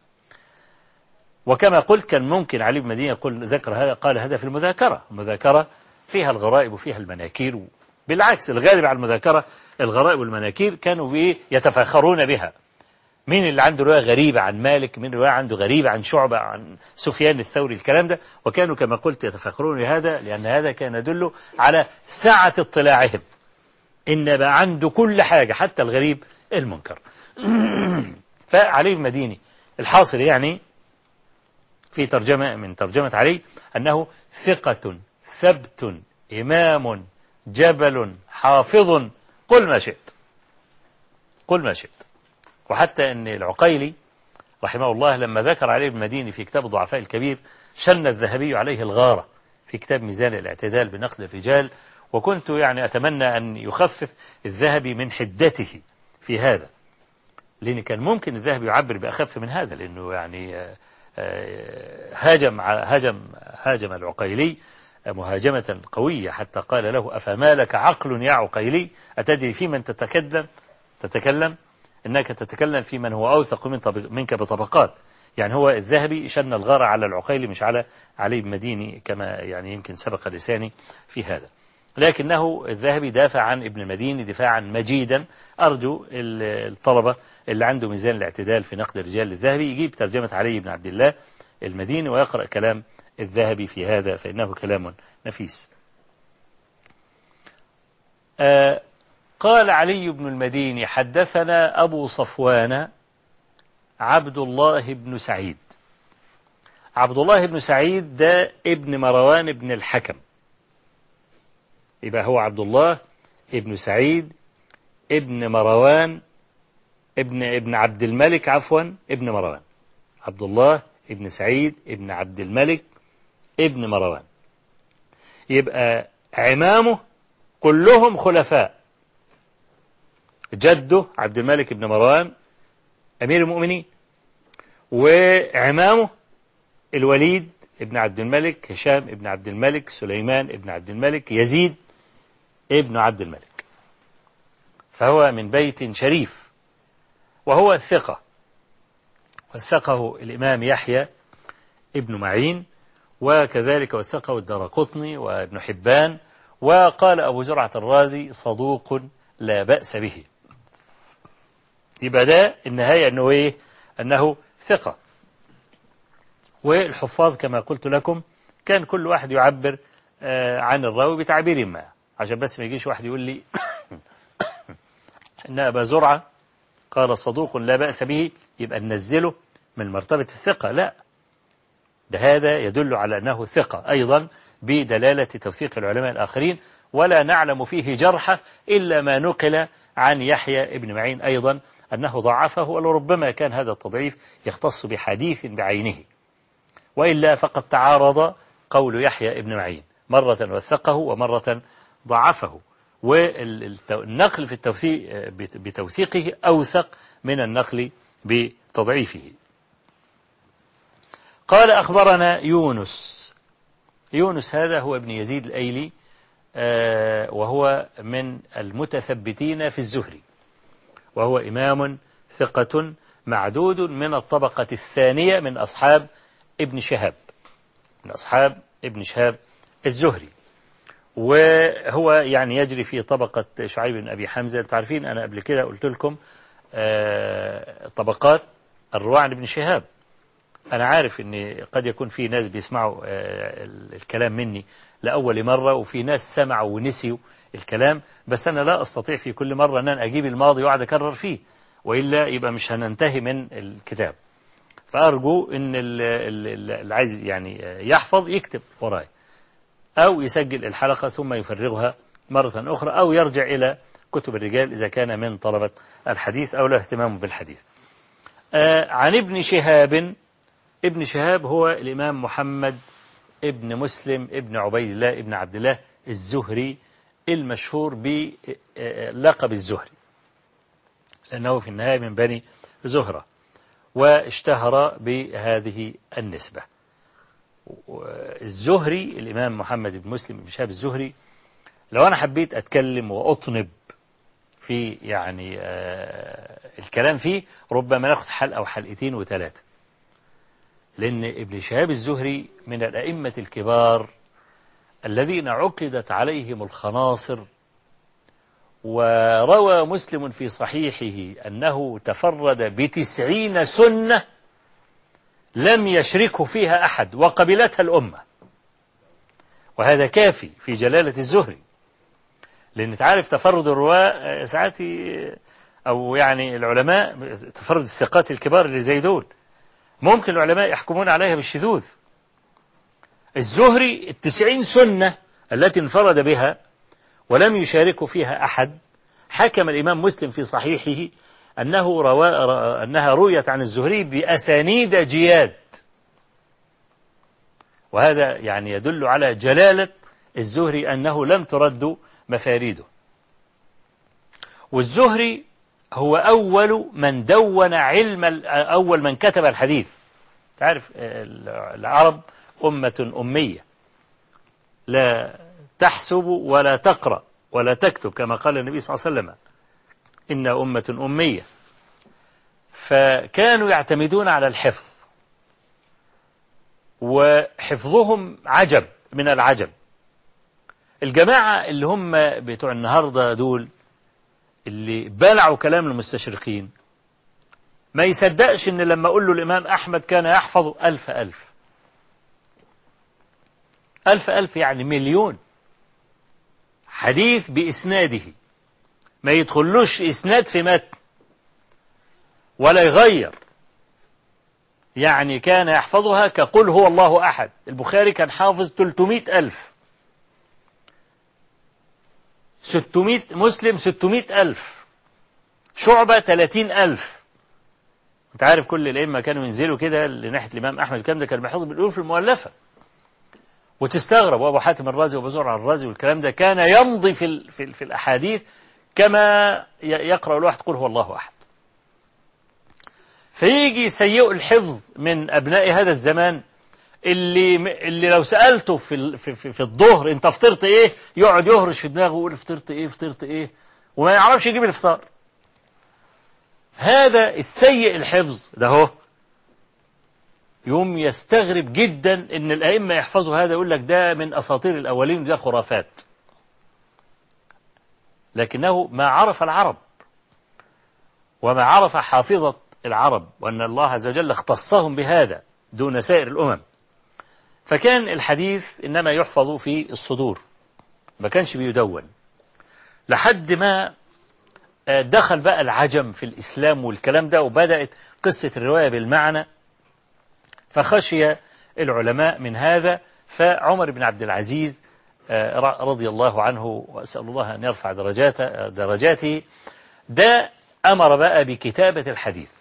وكما قلت كان ممكن علي بن مدينة يقول ذكر هذا قال هذا في المذاكرة. المذاكرة فيها الغرائب وفيها المناكير بالعكس الغالب على المذاكرة الغرائب والمناكير كانوا يتفاخرون بها. مين اللي عنده رواية غريبة عن مالك؟ مين رواية عنده غريبة عن شعبة عن سفيان الثوري؟ الكلام ده. وكانوا كما قلت يتفاخرون بهذا لأن هذا كان يدل على سعة اطلاعهم. إن بقى عنده كل حاجة حتى الغريب المنكر. فعلي المديني الحاصل يعني في ترجمة من ترجمة علي أنه ثقة ثبت إمام جبل حافظ قل ما شئت. قل ما شئت. وحتى أن العقيلي رحمه الله لما ذكر عليه المديني في كتاب ضعفاء الكبير شن الذهبي عليه الغارة في كتاب ميزان الاعتدال بنقد الرجال وكنت يعني أتمنى أن يخفف الذهبي من حدته في هذا. لأن كان ممكن الذهبي يعبر بأخف من هذا لأنه يعني هاجم هاجم هاجم العقيلي مهاجمة قوية حتى قال له أفما لك عقل يا عقيلي؟ أتدري في من تتكلم تتكلم؟ إنك تتكلم في من هو أوثق من منك بطبقات. يعني هو الذهبي شن الغارة على العقيلي مش على علي بن مديني كما يعني يمكن سبق لساني في هذا. لكنه الذهبي دافع عن ابن المديني دفاعا مجيدا. أرجو الطلبة اللي عنده ميزان الاعتدال في نقد الرجال الذهبي يجيب ترجمة علي بن عبد الله المديني ويقرأ كلام الذهبي في هذا فإنه كلام نفيس. آه قال علي بن المديني حدثنا أبو صفوان عبد الله بن سعيد. عبد الله بن سعيد ده ابن مروان بن الحكم. يبقى هو عبد الله ابن سعيد ابن مروان ابن ابن عبد الملك عفوا ابن مروان. عبد الله ابن سعيد ابن عبد الملك ابن مروان. يبقى عمامه كلهم خلفاء. جده عبد الملك بن مروان أمير المؤمنين. وعمامه الوليد ابن عبد الملك هشام ابن عبد الملك سليمان ابن عبد الملك يزيد ابن عبد الملك. فهو من بيت شريف وهو الثقة وثقه الإمام يحيى ابن معين. وكذلك وثقه الدرقطني وابن حبان وقال أبو زرعة الرازي صدوق لا بأس به. يبقى ده النهاية أنه إيه؟ أنه ثقة. والحفاظ كما قلت لكم كان كل واحد يعبر آه، عن الراوي بتعبير ما. عشان بس ما يجيش واحد يقول لي إن أبا زرعة قال صدوق لا بأس به يبقى ننزله من مرتبة الثقة. لا هذا يدل على أنه ثقة أيضا بدلالة توثيق العلماء الآخرين ولا نعلم فيه جرحة إلا ما نقل عن يحيى ابن معين أيضا أنه ضعفه ولربما كان هذا التضعيف يختص بحديث بعينه. وإلا فقد تعارض قول يحيى ابن معين مرة وثقه ومرة ضعفه. والنقل في التوثيق بتوثيقه أوثق من النقل بتضعيفه. قال أخبرنا يونس. يونس هذا هو ابن يزيد الأيلي آه، وهو من المتثبتين في الزهري. وهو إمام ثقة معدود من الطبقة الثانية من أصحاب ابن شهاب من أصحاب ابن شهاب الزهري. وهو يعني يجري في طبقة شعيب بن أبي حمزة. تعرفين أنا قبل كده قلت لكم آه، طبقات الرواة عن ابن شهاب. أنا عارف أن قد يكون في ناس بيسمعوا آه، الكلام مني لأول مرة وفي ناس سمعوا ونسيوا الكلام بس أنا لا أستطيع في كل مرة أن أنا أجيب الماضي وأقعد أكرر فيه وإلا يبقى مش هننتهي من الكتاب. فأرجو أن اللي عايز يعني يحفظ يكتب وراي أو يسجل الحلقة ثم يفرغها مرة أخرى أو يرجع إلى كتب الرجال إذا كان من طلبة الحديث أو له اهتمام بالحديث. آه عن ابن شهاب ابن شهاب هو الإمام محمد ابن مسلم ابن عبيد الله ابن عبد الله الزهري المشهور بلقب الزهري لأنه في النهاية من بني زهرة واشتهر بهذه النسبة. الزهري الإمام محمد بن مسلم بن شهاب الزهري لو أنا حبيت أتكلم وأطنب في يعني آه الكلام فيه ربما ناخد حلقة أو حلقتين وثلاثة. لأن ابن شهاب الزهري من الأئمة الكبار الذين عقدت عليهم الخناصر وروى مسلم في صحيحه أنه تفرد بتسعين سنة لم يشركه فيها أحد وقبلتها الأمة. وهذا كافي في جلالة الزهري لأن تعرف تفرد الرواة ساعات أو يعني العلماء تفرد الثقات الكبار اللي زي دول. ممكن العلماء يحكمون عليها بالشذوذ. الزهري التسعين سنة التي انفرد بها ولم يشارك فيها أحد. حكم الإمام مسلم في صحيحه أنه روا أنها رويت عن الزهري بأسانيد جياد. وهذا يعني يدل على جلالة الزهري أنه لم ترد مفاريده. والزهري هو أول من دون علم أول من كتب الحديث. تعرف العرب أمة أمية. لا تحسب ولا تقرأ ولا تكتب كما قال النبي صلى الله عليه وسلم. إن أمة أمية. فكانوا يعتمدون على الحفظ. وحفظهم عجب من العجب. الجماعة اللي هم بتوع النهاردة دول اللي بلعوا كلام المستشرقين. ما يصدقش إن لما أقول له الإمام أحمد كان يحفظ ألف ألف. ألف ألف يعني مليون. حديث بإسناده. ما يدخلوش إسناد في متن. ولا يغير. يعني كان يحفظها كقل هو الله أحد. البخاري كان حافظ 300 ألف. 600 مسلم 600 ألف. شعبة 30 ألف. انت عارف كل الأئمة كانوا ينزلوا كده لناحية الإمام أحمد الكلام ده كان بيحفظ بالألوف المؤلفة. وتستغرب وأبو حاتم الرازي وأبو زرع الرازي والكلام ده كان يمضي في, في, في الأحاديث كما يقرأ الواحد قل هو الله أحد. فيجي سيء الحفظ من أبناء هذا الزمان اللي اللي لو سألته في في في, في الظهر أنت فطرت إيه يقعد يهرش في دماغه ويقول فطرت إيه فطرت إيه وما يعرفش يجيب الفطار. هذا السيء الحفظ ده هو. يوم يستغرب جدا إن الأئمة يحفظوا هذا يقول لك ده من أساطير الأولين ده خرافات. لكنه ما عرف العرب وما عرف حافظة العرب وأن الله عز وجل اختصهم بهذا دون سائر الأمم. فكان الحديث إنما يحفظ في الصدور ما كانش بيدون. لحد ما دخل بقى العجم في الإسلام والكلام ده وبدأت قصة الرواية بالمعنى فخشي العلماء من هذا فعمر بن عبد العزيز رضي الله عنه وأسأل الله أن يرفع درجاته, درجاته ده أمر بقى بكتابة الحديث.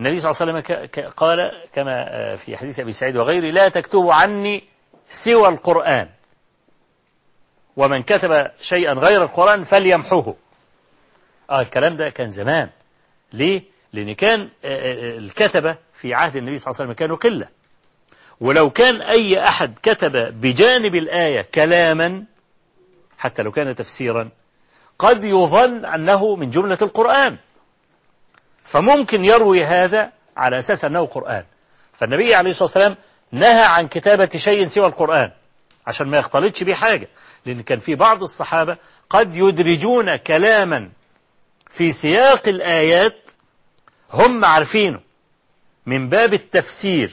النبي صلى الله عليه وسلم قال كما في حديث أبي سعيد وغيره لا تكتبوا عني سوى القرآن. ومن كتب شيئا غير القرآن فليمحوه. آه الكلام ده كان زمان. ليه؟ لأن كان الكتبة في عهد النبي صلى الله عليه وسلم كانوا قلة. ولو كان أي أحد كتب بجانب الآية كلاما حتى لو كان تفسيرا قد يظن أنه من جملة القرآن. فممكن يروي هذا على أساس أنه قرآن. فالنبي عليه الصلاة والسلام نهى عن كتابة شيء سوى القرآن عشان ما يختلطش به حاجة. لأن كان في بعض الصحابة قد يدرجون كلاما في سياق الآيات هم عارفينه من باب التفسير.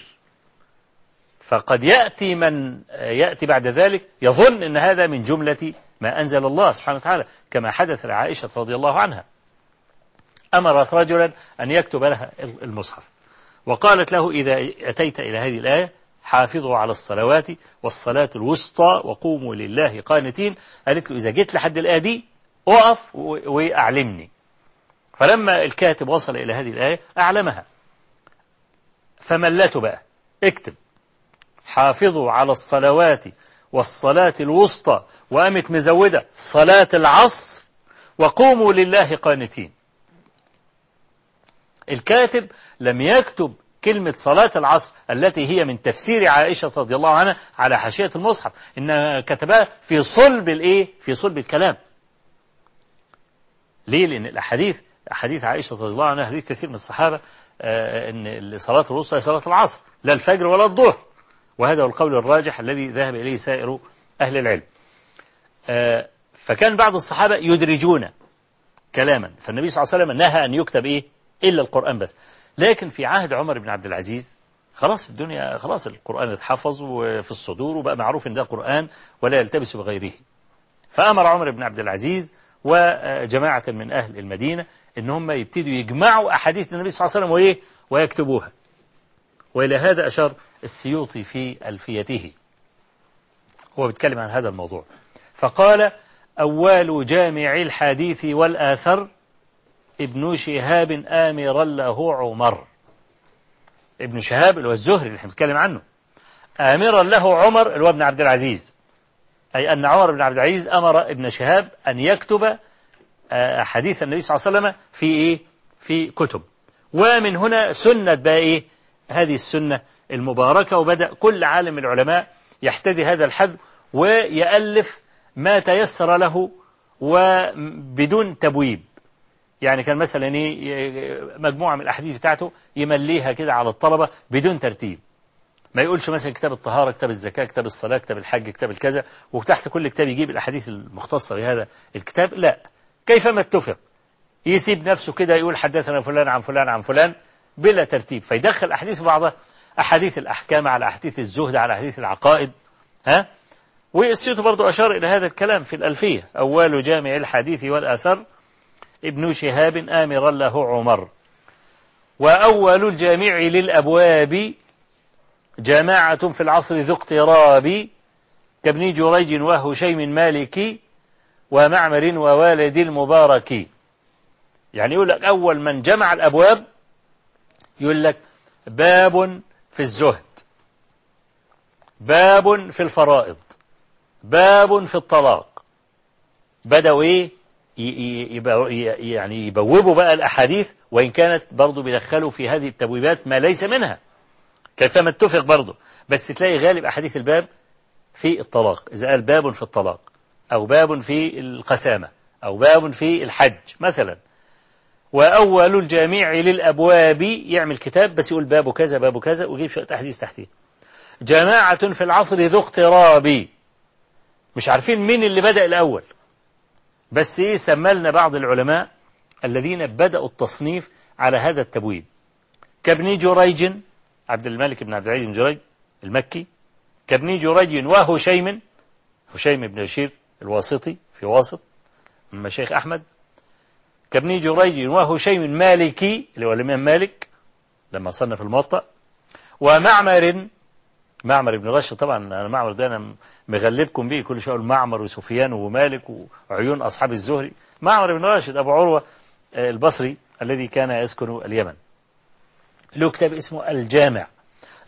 فقد يأتي من يأتي بعد ذلك يظن أن هذا من جملة ما أنزل الله سبحانه وتعالى كما حدث لعائشة رضي الله عنها. أمرت رجلا أن يكتب لها المصحف. وقالت له إذا أتيت إلى هذه الآية حافظوا على الصلوات والصلاة الوسطى وقوموا لله قانتين. قالت له إذا جيت لحد الآية دي أقف وأعلمني. فلما الكاتب وصل إلى هذه الآية أعلمها. فملته بقى. اكتب. حافظوا على الصلوات والصلاة الوسطى. وقامت مزودة صلاة العصر وقوموا لله قانتين. الكاتب لم يكتب كلمة صلاة العصر التي هي من تفسير عائشة رضي الله عنها على حاشية المصحف. إن كتبها في صلب الإيه؟ في صلب الكلام. ليه؟ لأن الأحاديث أحاديث عائشة رضي الله عنها حديث كثير من الصحابة آه أن صلاة الوسطى هي صلاة العصر لا الفجر ولا الظهر. وهذا هو القول الراجح الذي ذهب إليه سائر أهل العلم. آه فكان بعض الصحابة يدرجون كلاما. فالنبي صلى الله عليه وسلم نهى أن يكتب إيه؟ إلا القرآن بس. لكن في عهد عمر بن عبد العزيز خلاص الدنيا خلاص القرآن اتحفظ وفي الصدور وبقى معروف إن ده قرآن ولا يلتبس بغيره. فأمر عمر بن عبد العزيز وجماعة من أهل المدينة إن هم يبتدوا يجمعوا أحاديث النبي صلى الله عليه وسلم وإيه؟ ويكتبوها. وإلى هذا أشار السيوطي في ألفيته. هو بيتكلم عن هذا الموضوع. فقال أول جامع الحديث والآثر ابن شهاب آمرا له عمر. ابن شهاب اللي هو الزهري اللي إحنا بنتكلم عنه. آمرا له عمر اللي هو ابن عبد العزيز. أي أن عمر بن عبد العزيز أمر ابن شهاب أن يكتب حديث النبي صلى الله عليه وسلم في إيه؟ في كتب. ومن هنا سنة بقى إيه؟ هذه السنة المباركة وبدأ كل عالم من العلماء يحتدي هذا الحد ويألف ما تيسر له وبدون تبويب. يعني كان مثلا إيه مجموعة من الأحاديث بتاعته يمليها كده على الطلبة بدون ترتيب. ما يقولش مثلا كتاب الطهارة كتاب الزكاة كتاب الصلاة كتاب الحج كتاب الكذا وتحت كل كتاب يجيب الأحاديث المختصة بهذا الكتاب. لا. كيفما اتفق؟ يسيب نفسه كده يقول حدثنا فلان عن فلان عن فلان بلا ترتيب. فيدخل أحاديث بعضها أحاديث الأحكام على أحاديث الزهد على أحاديث العقائد. ها؟ والسيوط برضو أشار إلى هذا الكلام في الألفية. أول جامع الحديث والأثر ابن شهاب آمرا له عمر. وأول الجامع للأبواب جماعة في العصر ذو اقتراب كابن جريج وهشيم مالكي ومعمر ووالد المبارك. يعني يقول لك أول من جمع الأبواب يقول لك باب في الزهد باب في الفرائض باب في الطلاق. بدأوا إيه؟ يعني يبوبوا بقى الأحاديث وإن كانت برضو بيدخلوا في هذه التبويبات ما ليس منها. كيفما اتفق برضو. بس تلاقي غالب أحاديث الباب في الطلاق. إذا قال باب في الطلاق أو باب في القسامة أو باب في الحج مثلا. وأول الجامع للأبواب يعمل كتاب بس يقول باب كذا باب كذا ويجيب شوية أحاديث تحتيه. جماعة في العصر ذو اقتراب. مش عارفين مين اللي بدأ الأول. بس إيه سملنا بعض العلماء الذين بدأوا التصنيف على هذا التبويب. كابن جريج عبد الملك بن عبد العزيز بن جريج المكي كابن جريج وهشيم هشيم بن بشير الواسطي في واسط من مشايخ أحمد. كابن جريج وهشيم مالكي اللي هو الإمام مالك لما صنف الموطأ ومعمر معمر بن رشد. طبعا أنا معمر ده أنا مغلبكم به كل شوية معمر وسفيان ومالك وعيون أصحاب الزهري. معمر بن راشد أبو عروة البصري الذي كان يسكن اليمن. له كتاب اسمه الجامع.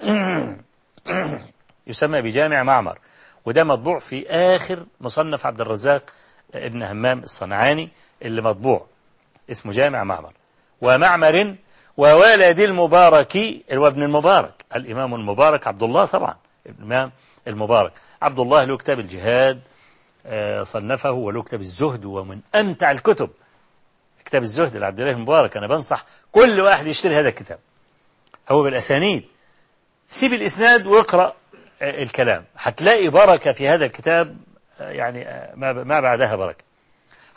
يسمى بجامع معمر. وده مطبوع في آخر مصنف عبد الرزاق ابن همام الصنعاني اللي مطبوع. اسمه جامع معمر. ومعمر وولد المبارك وابن المبارك الإمام المبارك عبد الله طبعا الإمام المبارك. عبد الله له كتاب الجهاد صنفه وله كتاب الزهد ومن أمتع الكتب. كتاب الزهد لعبد الله المبارك أنا بنصح كل واحد يشتري هذا الكتاب. هو بالأسانيد. سيب الإسناد واقرأ الكلام. هتلاقي بركة في هذا الكتاب يعني ما بعدها بركة.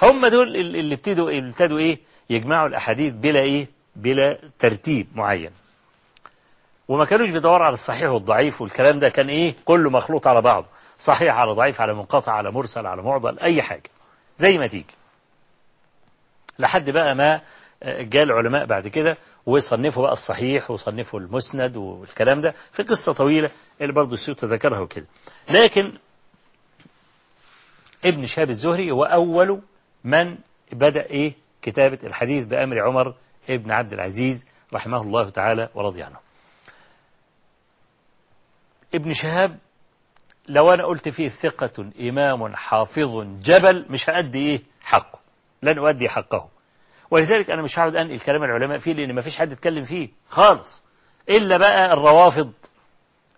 هم دول اللي ابتدوا ابتدوا إيه؟ يجمعوا الأحاديث بلا إيه؟ بلا ترتيب معين. وما كانوش بيدوروا على الصحيح والضعيف والكلام ده كان إيه؟ كله مخلوط على بعضه صحيح على ضعيف على منقطع على مرسل على معضل أي حاجة. زي ما تيجي. لحد بقى ما جاء العلماء بعد كده وصنفوا بقى الصحيح وصنفوا المسند والكلام ده في قصة طويلة اللي برضه السيوط ذكرها وكده. لكن ابن شهاب الزهري هو أول من بدأ إيه؟ كتابة الحديث بأمر عمر ابن عبد العزيز رحمه الله تعالى ورضي عنه. ابن شهاب لو أنا قلت فيه ثقة إمام حافظ جبل مش هأدي إيه؟ حقه. لن أؤدي حقه. ولذلك أنا مش هقعد أنقل كلام العلماء فيه لأن ما فيش حد اتكلم فيه خالص. إلا بقى الروافض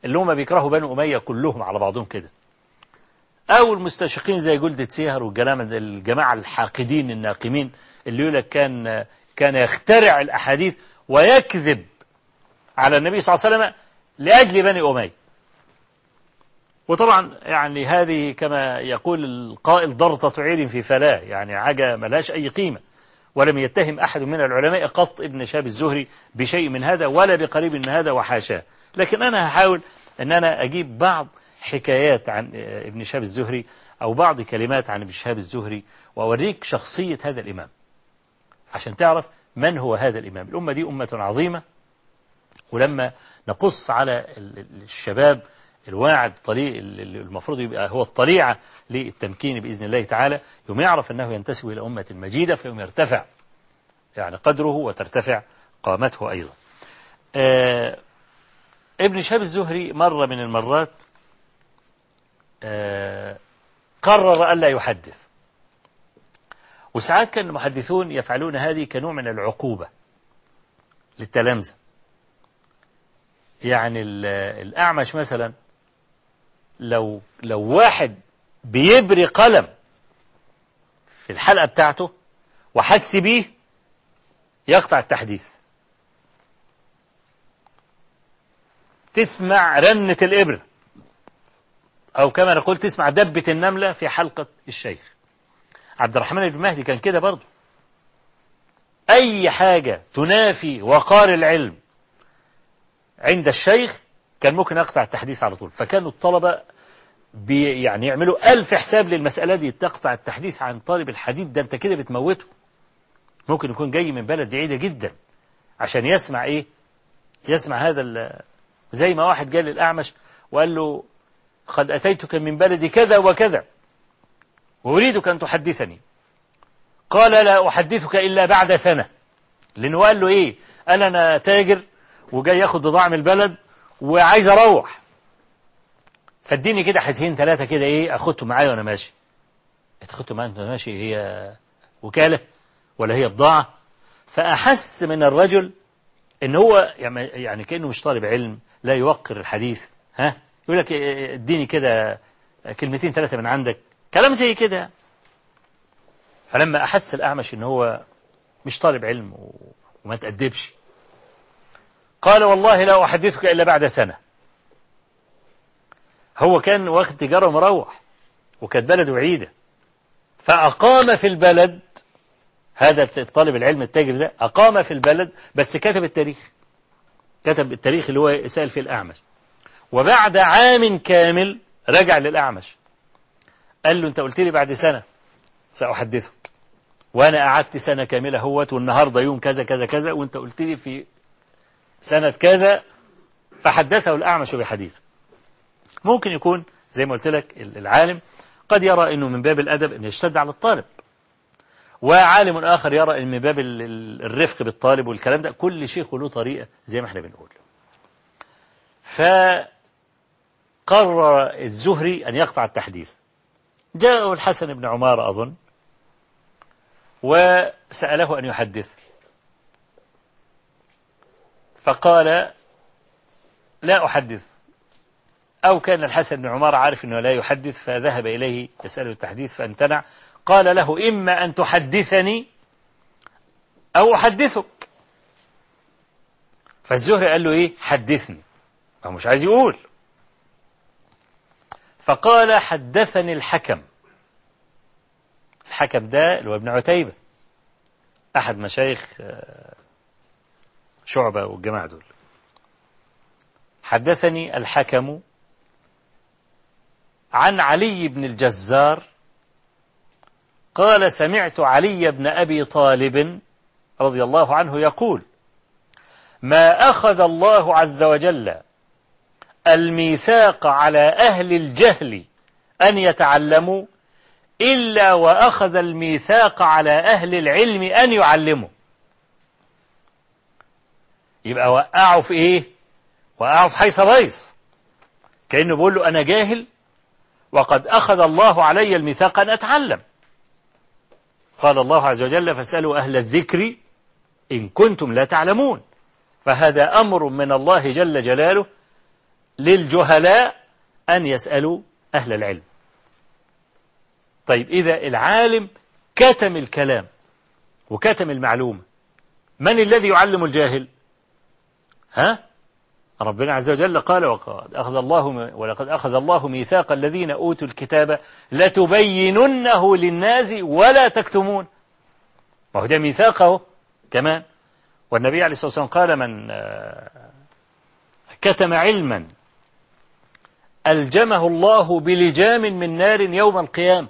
اللي هم بيكرهوا بنو أمية كلهم على بعضهم كده. أو المستشقين زي جلدة سيهر والجماعة الجماعة الحاقدين الناقمين اللي يقول لك كان كان يخترع الأحاديث ويكذب على النبي صلى الله عليه وسلم لأجل بني أمية. وطبعا يعني هذه كما يقول القائل ضرطة عير في فلاة يعني حاجة ملهاش أي قيمة. ولم يتهم أحد من العلماء قط ابن شاب الزهري بشيء من هذا ولا بقريب من هذا وحاشاه. لكن أنا هحاول أن أنا أجيب بعض حكايات عن ابن شهاب الزهري أو بعض كلمات عن ابن شهاب الزهري وأوريك شخصية هذا الإمام. عشان تعرف من هو هذا الإمام. الأمة دي أمة عظيمة ولما نقص على الشباب الواعد طريق المفروض يبقى هو الطليعة للتمكين بإذن الله تعالى يوم يعرف أنه ينتسب إلى أمة مجيدة فيوم يرتفع يعني قدره وترتفع قامته أيضا. آه ابن شهاب الزهري مرة من المرات آه قرر ألا يحدث. وساعات كان المحدثون يفعلون هذه كنوع من العقوبة للتلامذة. يعني الأعمش مثلا لو لو واحد بيبري قلم في الحلقة بتاعته وحس بيه يقطع التحديث. تسمع رنة الإبرة أو كما نقول تسمع دبة النملة في حلقة الشيخ. عبد الرحمن بن مهدي كان كده برضه. أي حاجة تنافي وقار العلم عند الشيخ كان ممكن يقطع التحديث على طول. فكانوا الطلبة بي يعني يعملوا ألف حساب للمسألة دي تقطع التحديث عن طالب الحديث ده أنت كده بتموته. ممكن يكون جاي من بلد بعيدة جدا عشان يسمع إيه؟ يسمع هذا زي ما واحد قال للأعمش وقال له قد أتيتك من بلد كذا وكذا. وأريدك أن تحدثني. قال لا أحدثك إلا بعد سنة. لأنه قال له إيه؟ قال أنا تاجر وجاي ياخد بضاعة من البلد وعايز أروح. فاديني كده حزين ثلاثة كده إيه؟ أخدته معايا وأنا ماشي. أخدته معايا وأنا ماشي؟ هي وكالة ولا هي بضاعة؟ فأحس من الرجل إن هو يعني كأنه مش طالب علم لا يوقر الحديث. ها؟ يقول لك إديني كده كلمتين ثلاثة من عندك. كلام زي كده. فلما أحس الأعمش إن هو مش طالب علم وما تأدبش قال والله لا أحدثك إلا بعد سنة. هو كان واخد تجارة ومروح وكانت بلده بعيدة. فأقام في البلد هذا الطالب العلم التاجر ده أقام في البلد بس كتب التاريخ. كتب التاريخ اللي هو سأل فيه الأعمش. وبعد عام كامل رجع للأعمش. قال له أنت قلت لي بعد سنة سأحدثك. وأنا قعدت سنة كاملة هوت والنهاردة يوم كذا كذا كذا وأنت قلت لي في سنة كذا فحدثه الأعمش بحديث. ممكن يكون زي ما قلت لك العالم قد يرى أنه من باب الأدب أن يشتد على الطالب. وعالم آخر يرى أن من باب الرفق بالطالب والكلام ده. كل شيخ له طريقة زي ما إحنا بنقول. فقرر الزهري أن يقطع التحديث. جاءه الحسن بن عمارة أظن وسأله أن يحدث. فقال لا أحدث. أو كان الحسن بن عمارة عارف أنه لا يحدث فذهب إليه يسأله التحديث فامتنع قال له إما أن تحدثني أو أحدثك. فالزهري قال له إيه؟ حدثني. هو مش عايز يقول. فقال حدثني الحكم. الحكم ده اللي هو ابن عتيبة. أحد مشايخ شعبة والجماعة دول. حدثني الحكم عن علي بن الجزار. قال سمعت علي بن أبي طالب رضي الله عنه يقول ما أخذ الله عز وجل الميثاق على أهل الجهل أن يتعلموا إلا وأخذ الميثاق على أهل العلم أن يعلموا. يبقى وقعوا في إيه؟ وقعوا في حيث بيص كأنه بيقول له أنا جاهل وقد أخذ الله علي الميثاق أن أتعلم. قال الله عز وجل فاسألوا أهل الذكر إن كنتم لا تعلمون فهذا أمر من الله جل جلاله للجهلاء أن يسألوا أهل العلم. طيب إذا العالم كتم الكلام وكتم المعلومة من الذي يعلم الجاهل؟ ها؟ ربنا عز وجل قال وقد أخذ الله ولقد أخذ الله ميثاق الذين أوتوا الكتاب لتبيننه للناس ولا تكتمون. ما هو ده ميثاقه كمان. والنبي عليه الصلاة والسلام قال من كتم علما ألجمه الله بلجام من نار يوم القيامة.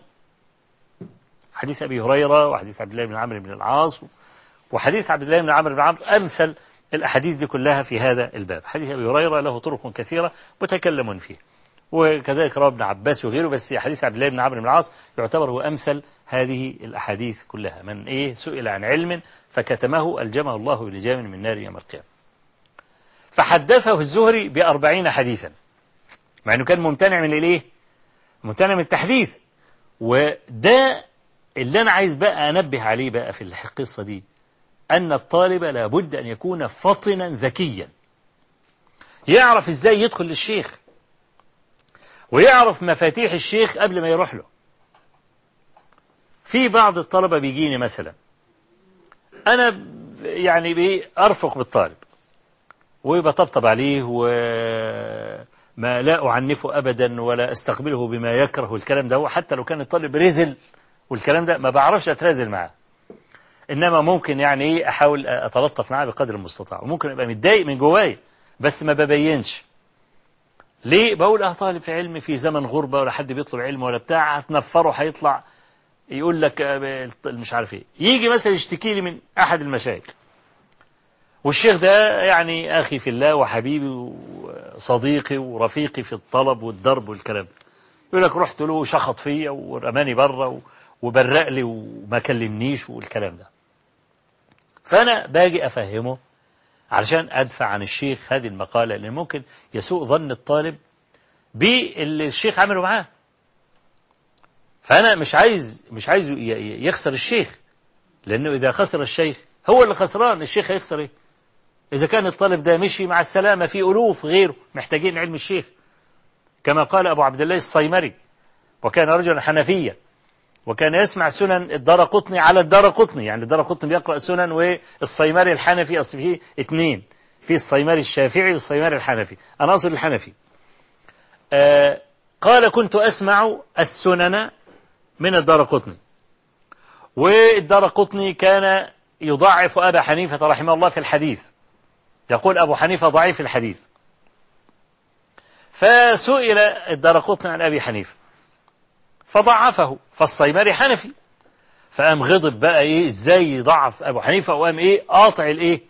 حديث أبي هريرة وحديث عبد الله بن عمرو بن العاص وحديث عبد الله بن عمرو بن عمرو أمثل الأحاديث دي كلها في هذا الباب. حديث أبي هريرة له طرق كثيرة متكلم فيه. وكذلك رواه ابن عباس وغيره بس حديث عبد الله بن عمرو بن العاص يعتبر هو أمثل هذه الأحاديث كلها. من إيه؟ سئل عن علم فكتمه ألجمه الله بلجام من نار يوم القيامة. فحدثه الزهري بأربعين حديثا. مع أنه كان ممتنع من الإيه؟ ممتنع من التحديث. وده اللي أنا عايز بقى أنبه عليه بقى في القصة دي أن الطالب لابد أن يكون فطنا ذكيا. يعرف إزاي يدخل للشيخ ويعرف مفاتيح الشيخ قبل ما يروح له. في بعض الطلبة بيجيني مثلا أنا يعني أرفق بالطالب وبطبطب عليه وما لا أعنفه أبدا ولا أستقبله بما يكره والكلام ده حتى لو كان الطالب رزل والكلام ده ما بعرفش أترازل معاه. إنما ممكن يعني أحاول أتلطف معاه بقدر المستطاع وممكن أبقى متضايق من جواي بس ما ببينش. ليه؟ بقول آه طالب في علم في زمن غربة ولا حد بيطلب علم ولا بتاع هتنفره هيطلع يقول لك مش عارف إيه. يجي مثلا يشتكي لي من أحد المشايخ. والشيخ ده يعني أخي في الله وحبيبي وصديقي ورفيقي في الطلب والدرب والكلام يقول لك رحت له شخط فيا ورماني بره وبرق لي وما كلمنيش والكلام ده. فأنا باجي أفهمه علشان أدفع عن الشيخ هذه المقالة لأن ممكن يسوء ظن الطالب باللي الشيخ عمله معاه. فأنا مش عايز مش عايز يخسر الشيخ لأنه إذا خسر الشيخ هو اللي خسران الشيخ هيخسر إيه؟ إذا كان الطالب ده مشي مع السلامة في ألوف غيره محتاجين علم الشيخ. كما قال أبو عبد الله الصيمري وكان رجلا حنفيا وكان يسمع سنن الدار قطني على الدار قطني. يعني الدار قطني بيقرأ السنن والصيمري الحنفي أصل فيه اثنين في الصيمري الشافعي والصيمري الحنفي. أنا أصل الحنفي. آه قال كنت أسمع السنن من الدار قطني. والدار قطني كان يضعف أبا حنيفة رحمه الله في الحديث. يقول أبو حنيفة ضعيف الحديث. فسئل الدرقطني عن أبي حنيفة فضعفه فالصيمري حنفي فقام غضب بقى إيه إزاي يضعف أبو حنيفة وقام إيه قاطع الإيه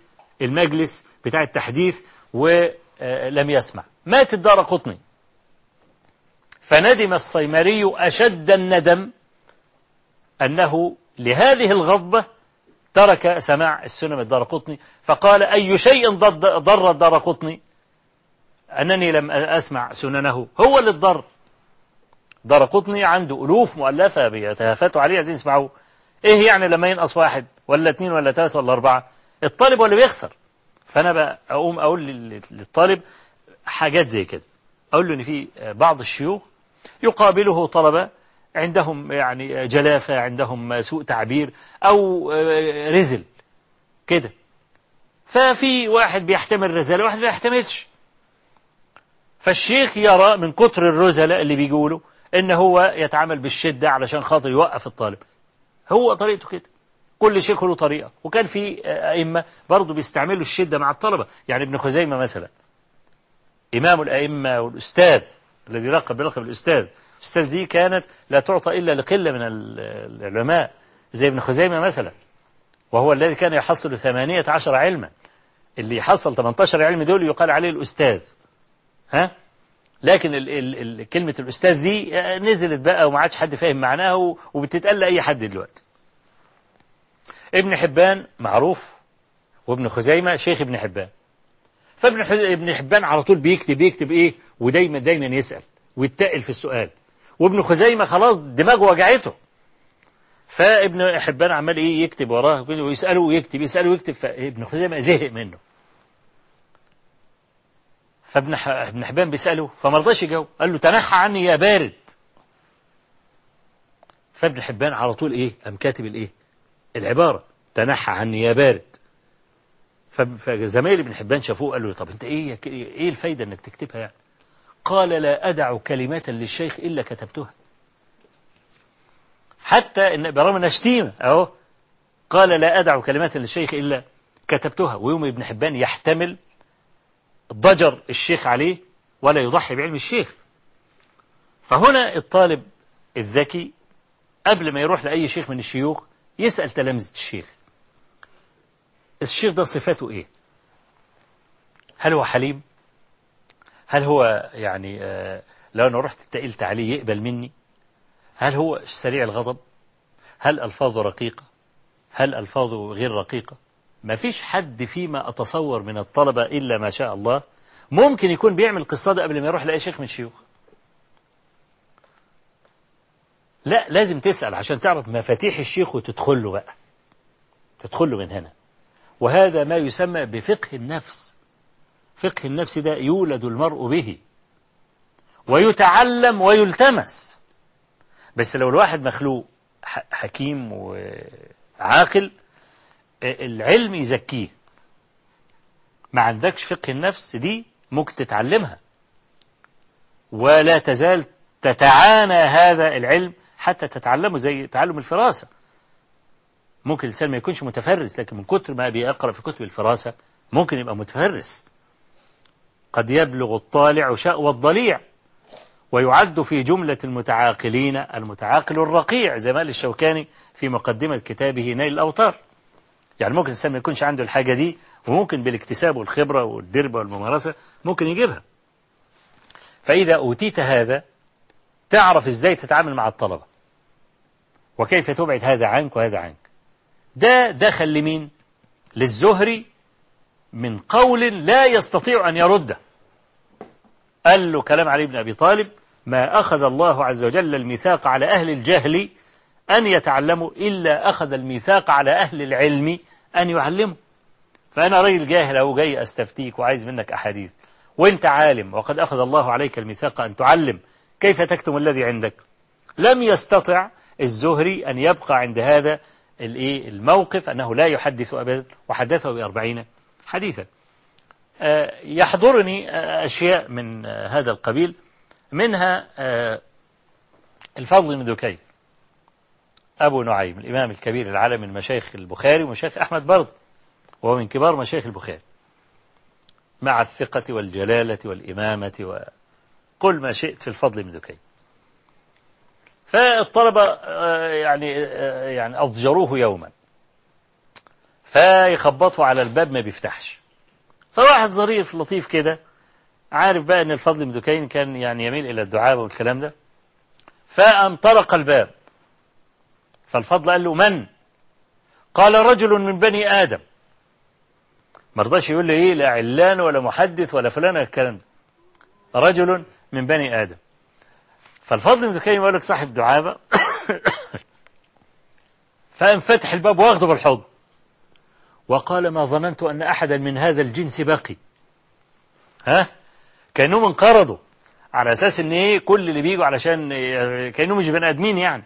المجلس بتاع التحديث ولم يسمع. مات الدار قطني فندم الصيمري أشد الندم أنه لهذه الغضبة ترك سماع السنن الدار قطني فقال أي شيء ضر الدار قطني؟ أنني لم أسمع سننه. هو اللي دار قطني عنده ألوف مؤلفة بيتهافتوا عليه عايزين يسمعوه. إيه يعني لما ينقص واحد ولا اثنين ولا ثلاثة ولا أربعة؟ الطالب ولا بيخسر. فأنا بقى أقوم أقول للطالب حاجات زي كده. أقول له إن في بعض الشيوخ يقابله طلبة عندهم يعني جلافة عندهم سوء تعبير أو رزل كده. ففي واحد بيحتمل رزالة واحد ما بيحتملش. فالشيخ يرى من كتر الرزلة اللي بيقولوا إن هو يتعامل بالشدة علشان خاطر يوقف الطالب. هو طريقته كده. كل شيخ له طريقة. وكان في أئمة برضه بيستعملوا الشدة مع الطلبة. يعني ابن خزيمة مثلا. إمام الأئمة والأستاذ الذي لقب بلقب الأستاذ. الأستاذ دي كانت لا تعطى إلا لقلة من العلماء زي ابن خزيمة مثلا وهو الذي كان يحصل ثمانية عشر علما. اللي يحصل 18 علم دول يقال عليه الأستاذ. ها؟ لكن ال ال ال كلمة الأستاذ دي نزلت بقى وما عادش حد فاهم معناها وبتتقال لأي حد دلوقتي. ابن حبان معروف وابن خزيمة شيخ ابن حبان. فابن ابن حبان على طول بيكتب بيكتب إيه؟ ودايما دايما يسأل ويتقل في السؤال. وابن خزيمة خلاص دماغه وجعته. فابن حبان عمال إيه يكتب وراه ويسأله ويكتب يسأله ويكتب فابن خزيمة زهق منه. فابن ابن حبان بيسأله فما رضاش يجاوب. قال له تنحى عني يا بارد. فابن حبان على طول إيه قام كاتب الإيه العبارة. تنحى عني يا بارد. فزمايل ابن حبان شافوه قالوا له طب أنت إيه إيه الفايدة إنك تكتبها يعني؟ قال لا أدع كلمات للشيخ إلا كتبتها. حتى إن برغم نشتيمة أهو قال لا أدع كلمات للشيخ إلا كتبتها. ويوم ابن حبان يحتمل ضجر الشيخ عليه ولا يضحي بعلم الشيخ. فهنا الطالب الذكي قبل ما يروح لأي شيخ من الشيوخ يسأل تلامذة الشيخ. الشيخ ده صفاته إيه؟ هل هو حليم؟ هل هو يعني آه لو أنا رحت اتقلت عليه يقبل مني؟ هل هو سريع الغضب؟ هل ألفاظه رقيقة؟ هل ألفاظه غير رقيقة؟ ما فيش حد فيما أتصور من الطلبة إلا ما شاء الله ممكن يكون بيعمل القصة ده قبل ما يروح لأي شيخ من الشيوخ لا لازم تسأل عشان تعرف مفاتيح الشيخ وتدخل له بقى تدخل له من هنا. وهذا ما يسمى بفقه النفس. فقه النفس ده يولد المرء به. ويتعلم ويلتمس. بس لو الواحد مخلوق حكيم وعاقل العلم يزكيه. ما عندكش فقه النفس دي ممكن تتعلمها. ولا تزال تتعانى هذا العلم حتى تتعلمه زي تعلم الفراسة. ممكن الإنسان ما يكونش متفرس لكن من كتر ما بيقرأ في كتب الفراسة ممكن يبقى متفرس. قد يبلغ الطالع شأوى الضليع ويعد في جملة المتعاقلين المتعاقل الرقيع زي ما قال الشوكاني في مقدمة كتابه نيل الأوطار يعني ممكن الإنسان ما يكونش عنده الحاجة دي وممكن بالاكتساب والخبرة والدربة والممارسة ممكن يجيبها. فإذا أوتيت هذا تعرف إزاي تتعامل مع الطلبة؟ وكيف تبعد هذا عنك وهذا عنك؟ ده دخل لمين؟ للزهري من قول لا يستطيع أن يرده. قال له كلام علي بن أبي طالب ما أخذ الله عز وجل الميثاق على أهل الجهل أن يتعلموا إلا أخذ الميثاق على أهل العلم أن يعلموا. فأنا راجل جاهل أو جاي أستفتيك وعايز منك أحاديث. وأنت عالم وقد أخذ الله عليك الميثاق أن تعلم. كيف تكتم الذي عندك؟ لم يستطع الزهري أن يبقى عند هذا الموقف أنه لا يحدث أبدا وحدثه بأربعين حديثا. يحضرني أشياء من هذا القبيل. منها الفضل بن دكين أبو نعيم الإمام الكبير العالم من مشايخ البخاري ومشايخ أحمد برضه وهو من كبار مشايخ البخاري. مع الثقة والجلالة والإمامة قل ما شئت في الفضل من دكين فالطلبة آه، يعني آه، يعني أضجروه يوما. فيخبطوا على الباب ما بيفتحش. فواحد ظريف لطيف كده عارف بقى إن الفضل بن دكين كان يعني يميل إلى الدعابه والكلام ده. فقام طرق الباب. فالفضل قال له من؟ قال رجل من بني آدم. ما رضاش يقول له إيه لا علان ولا محدث ولا فلان الكلام ده. رجل من بني آدم. فالفضل بن دكين يقول لك صاحب دعابه فقام فتح الباب واخده بالحضن. وقال ما ظننت أن أحدا من هذا الجنس باقي. ها؟ كأنهم انقرضوا. على أساس أن إيه كل اللي بيجوا علشان كأنهم مش بني آدمين يعني.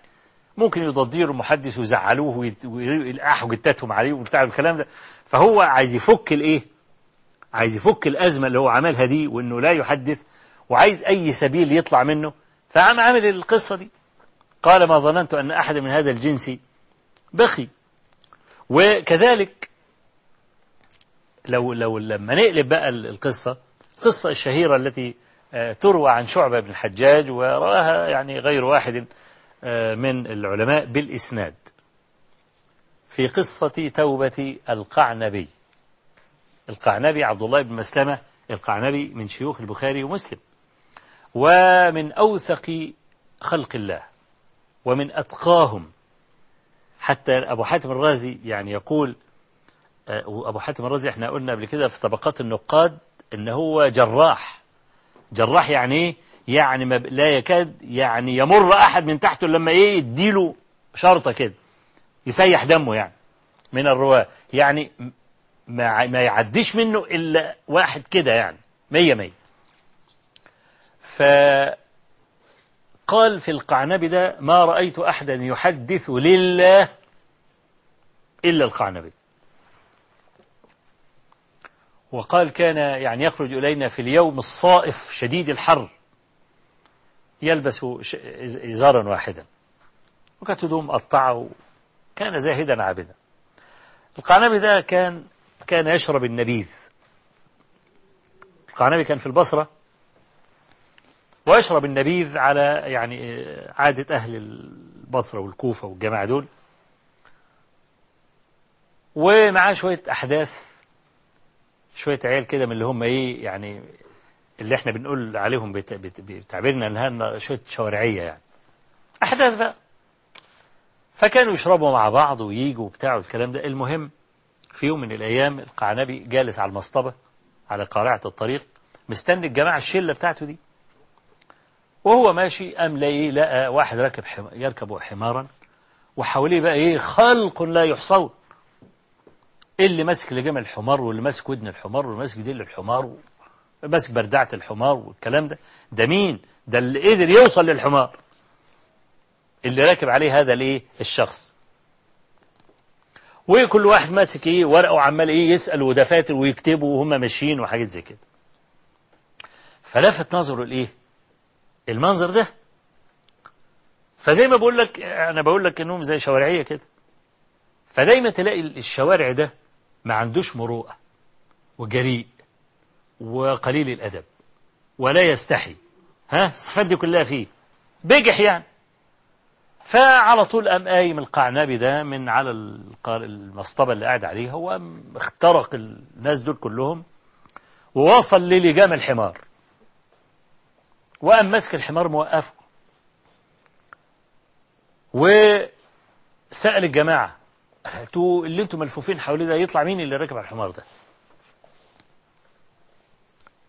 ممكن يضديروا المحدث ويزعلوه ويلقحوا جتاتهم عليه وبتاع الكلام ده. فهو عايز يفك الإيه؟ عايز يفك الأزمة اللي هو عملها دي وأنه لا يحدث وعايز أي سبيل يطلع منه. فعم عامل القصة دي. قال ما ظننت أن أحد من هذا الجنس بخي وكذلك لو لو لما نقلب بقى القصة القصة الشهيرة التي آه، تروى عن شعبة بن الحجاج ورواها يعني غير واحد آه، من العلماء بالإسناد. في قصة توبة القعنبي. القعنبي عبد الله بن مسلمة القعنبي من شيوخ البخاري ومسلم. ومن أوثق خلق الله ومن أتقاهم. حتى أبو حاتم الرازي يعني يقول آه، أبو حاتم الرازي إحنا قلنا قبل كده في طبقات النقاد إن هو جراح. جراح يعني إيه؟ يعني ما لا يكاد يعني يمر أحد من تحته لما إيه يديله شرطة كده يسيح دمه يعني من الرواة. يعني ما ما يعديش منه إلا واحد كده يعني مية مية. فقال في القعنبي ده ما رأيت أحدا يحدث لله إلا القعنبي وقال كان يعني يخرج إلينا في اليوم الصائف شديد الحر. يلبس إزارا واحدا. وكانت هدوم مقطعة كان زاهدا عابدا. القعنبي ده كان كان يشرب النبيذ. القعنبي كان في البصرة. ويشرب النبيذ على يعني عادة أهل البصرة والكوفة والجماعة دول. ومعاه شوية أحداث شوية عيال كده من اللي هم إيه يعني اللي إحنا بنقول عليهم بتعبيرنا انها شوية شوارعية يعني. أحداث بقى. فكانوا يشربوا مع بعض وييجوا وبتاع الكلام ده. المهم في يوم من الأيام القعنبي جالس على المصطبة على قارعة الطريق مستني الجماعة الشلة بتاعته دي. وهو ماشي قام لاقي لقى واحد راكب حم... يركب حمارا وحواليه بقى إيه خلق لا يحصون. اللي ماسك لجام الحمار واللي ماسك ودن الحمار واللي ماسك ديل الحمار ماسك بردعة الحمار والكلام ده ده مين؟ ده اللي قدر يوصل للحمار. اللي راكب عليه هذا الايه الشخص. وكل واحد ماسك إيه؟ ورقة وعمال إيه؟ يسأل ودفاتر ويكتبوا وهم ماشيين وحاجات زي كده. فلفت نظره الايه المنظر ده. فزي ما بقول لك أنا بقول لك إنهم زي شوارعية كده. فدايما تلاقي الشوارع ده ما عندوش مروءة وجريء وقليل الأدب ولا يستحي. ها؟ الصفات دي كلها فيه. بجح يعني. فعلى طول قام قايم القعنبي ده من على المصطبة اللي قاعد عليها هو اخترق الناس دول كلهم ووصل للجام الحمار. وقام ماسك الحمار موقفه. وسأل الجماعة أنتوا اللي أنتوا ملفوفين حواليه ده يطلع مين اللي راكب على الحمار ده؟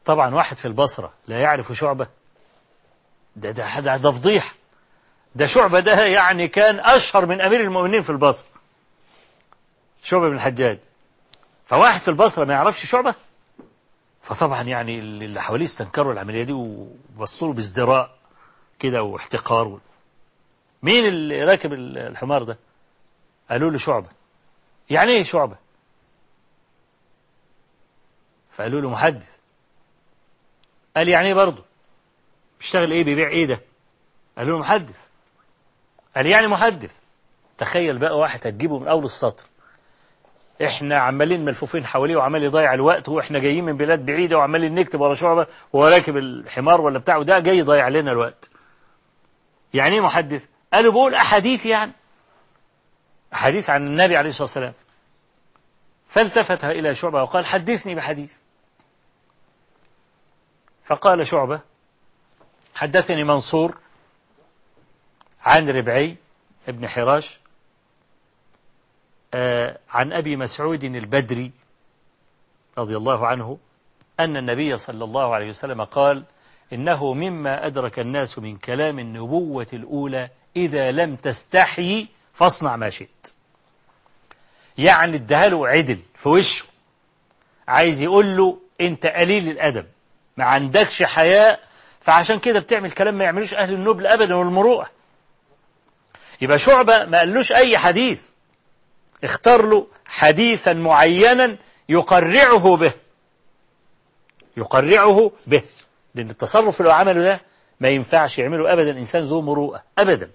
طبعا واحد في البصرة لا يعرف شعبة. ده ده ده, ده فضيح ده شعبة ده يعني كان أشهر من أمير المؤمنين في البصرة. شعبة بن الحجاج. فواحد في البصرة ما يعرفش شعبة؟ فطبعا يعني اللي حواليه استنكروا العملية دي وبصوا له بازدراء كده واحتقار. مين اللي راكب الحمار ده؟ قالوا له شعبة. يعني إيه شعبة؟ فقالوا له محدث. قال يعني إيه برضه؟ بيشتغل إيه؟ بيبيع إيه ده؟ قالوا له محدث. قال يعني محدث. تخيل بقى واحد هتجيبه من أول السطر. إحنا عمالين ملفوفين حواليه وعمال يضيع الوقت وإحنا جايين من بلاد بعيدة وعمالين نكتب ورا شعبة وهو راكب الحمار ولا بتاعه ده جاي يضيع لنا الوقت. يعني إيه محدث؟ قالوا بقول أحاديث يعني. أحاديث عن النبي عليه الصلاة والسلام. فالتفت إلى شعبة وقال حدثني بحديث. فقال شعبة حدثني منصور عن ربعي ابن حراش آه عن أبي مسعود البدري رضي الله عنه أن النبي صلى الله عليه وسلم قال إنه مما أدرك الناس من كلام النبوة الأولى إذا لم تستحي فاصنع ما شئت. يعني ادهاله عدل في وشه. عايز يقول له انت قليل الأدب. ما عندكش حياء فعشان كده بتعمل كلام ما يعملوش أهل النبل أبدا والمروءة. يبقى شعبة ما قالوش أي حديث. اختار له حديثا معينا يقرعه به. يقرعه به. لأن التصرف اللي عمله ده ما ينفعش يعمله أبدا إنسان ذو مروءة. أبدا.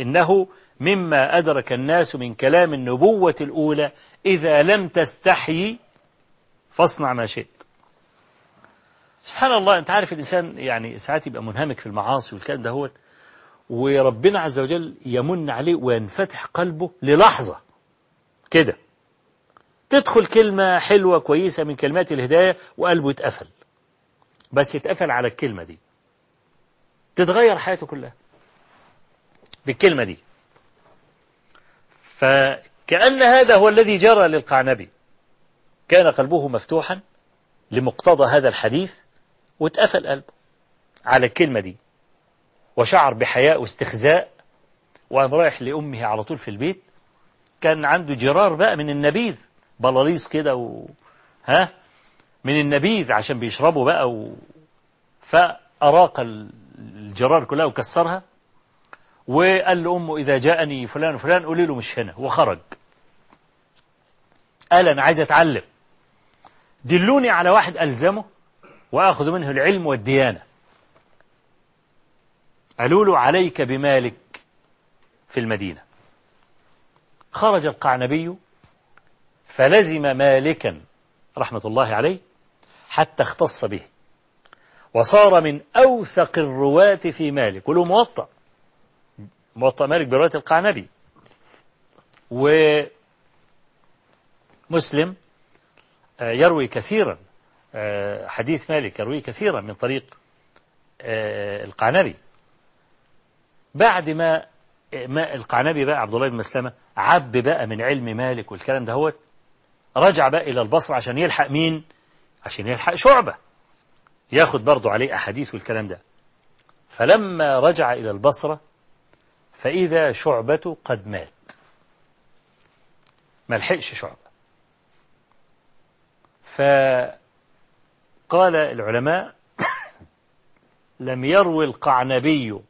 إنه مما أدرك الناس من كلام النبوة الأولى إذا لم تستحي فاصنع ما شئت. سبحان الله أنت عارف الإنسان يعني ساعات يبقى منهمك في المعاصي والكلام ده هو وربنا عز وجل يمن عليه وينفتح قلبه للحظة. كده. تدخل كلمة حلوة كويسة من كلمات الهداية وقلبه يتقفل. بس يتقفل على الكلمة دي. تتغير حياته كلها. بالكلمة دي. فكأن هذا هو الذي جرى للقعنبي كان قلبه مفتوحا لمقتضى هذا الحديث واتقفل قلبه على الكلمة دي وشعر بحياء واستخزاء وقام رايح لأمه على طول في البيت. كان عنده جرار بقى من النبيذ بلاليص كده و... ها من النبيذ عشان بيشربوا بقى و... فأراق الجرار كلها وكسرها. وقال لأمه إذا جاءني فلان وفلان قولي له مش هنا وخرج قال أنا عايز أتعلم. دلوني على واحد ألزمه وأخذ منه العلم والديانة. قالوا له عليك بمالك في المدينة. خرج القعنبي فلزم مالكا رحمة الله عليه حتى اختص به. وصار من أوثق الرواة في مالك وله موطأ. موطأ مالك برواية القعنبي ومسلم يروي كثيرا حديث مالك يروي كثيرا من طريق القعنبي بعد ما ما القعنبي بقى عبد الله بن مسلمة عب بقى من علم مالك والكلام ده هو رجع بقى إلى البصرة عشان يلحق مين؟ عشان يلحق شعبة ياخد برضه عليه أحاديث والكلام ده. فلما رجع إلى البصرة فإذا شعبة قد مات. ما لحقش شعبة. فقال العلماء لم يروي القعنبي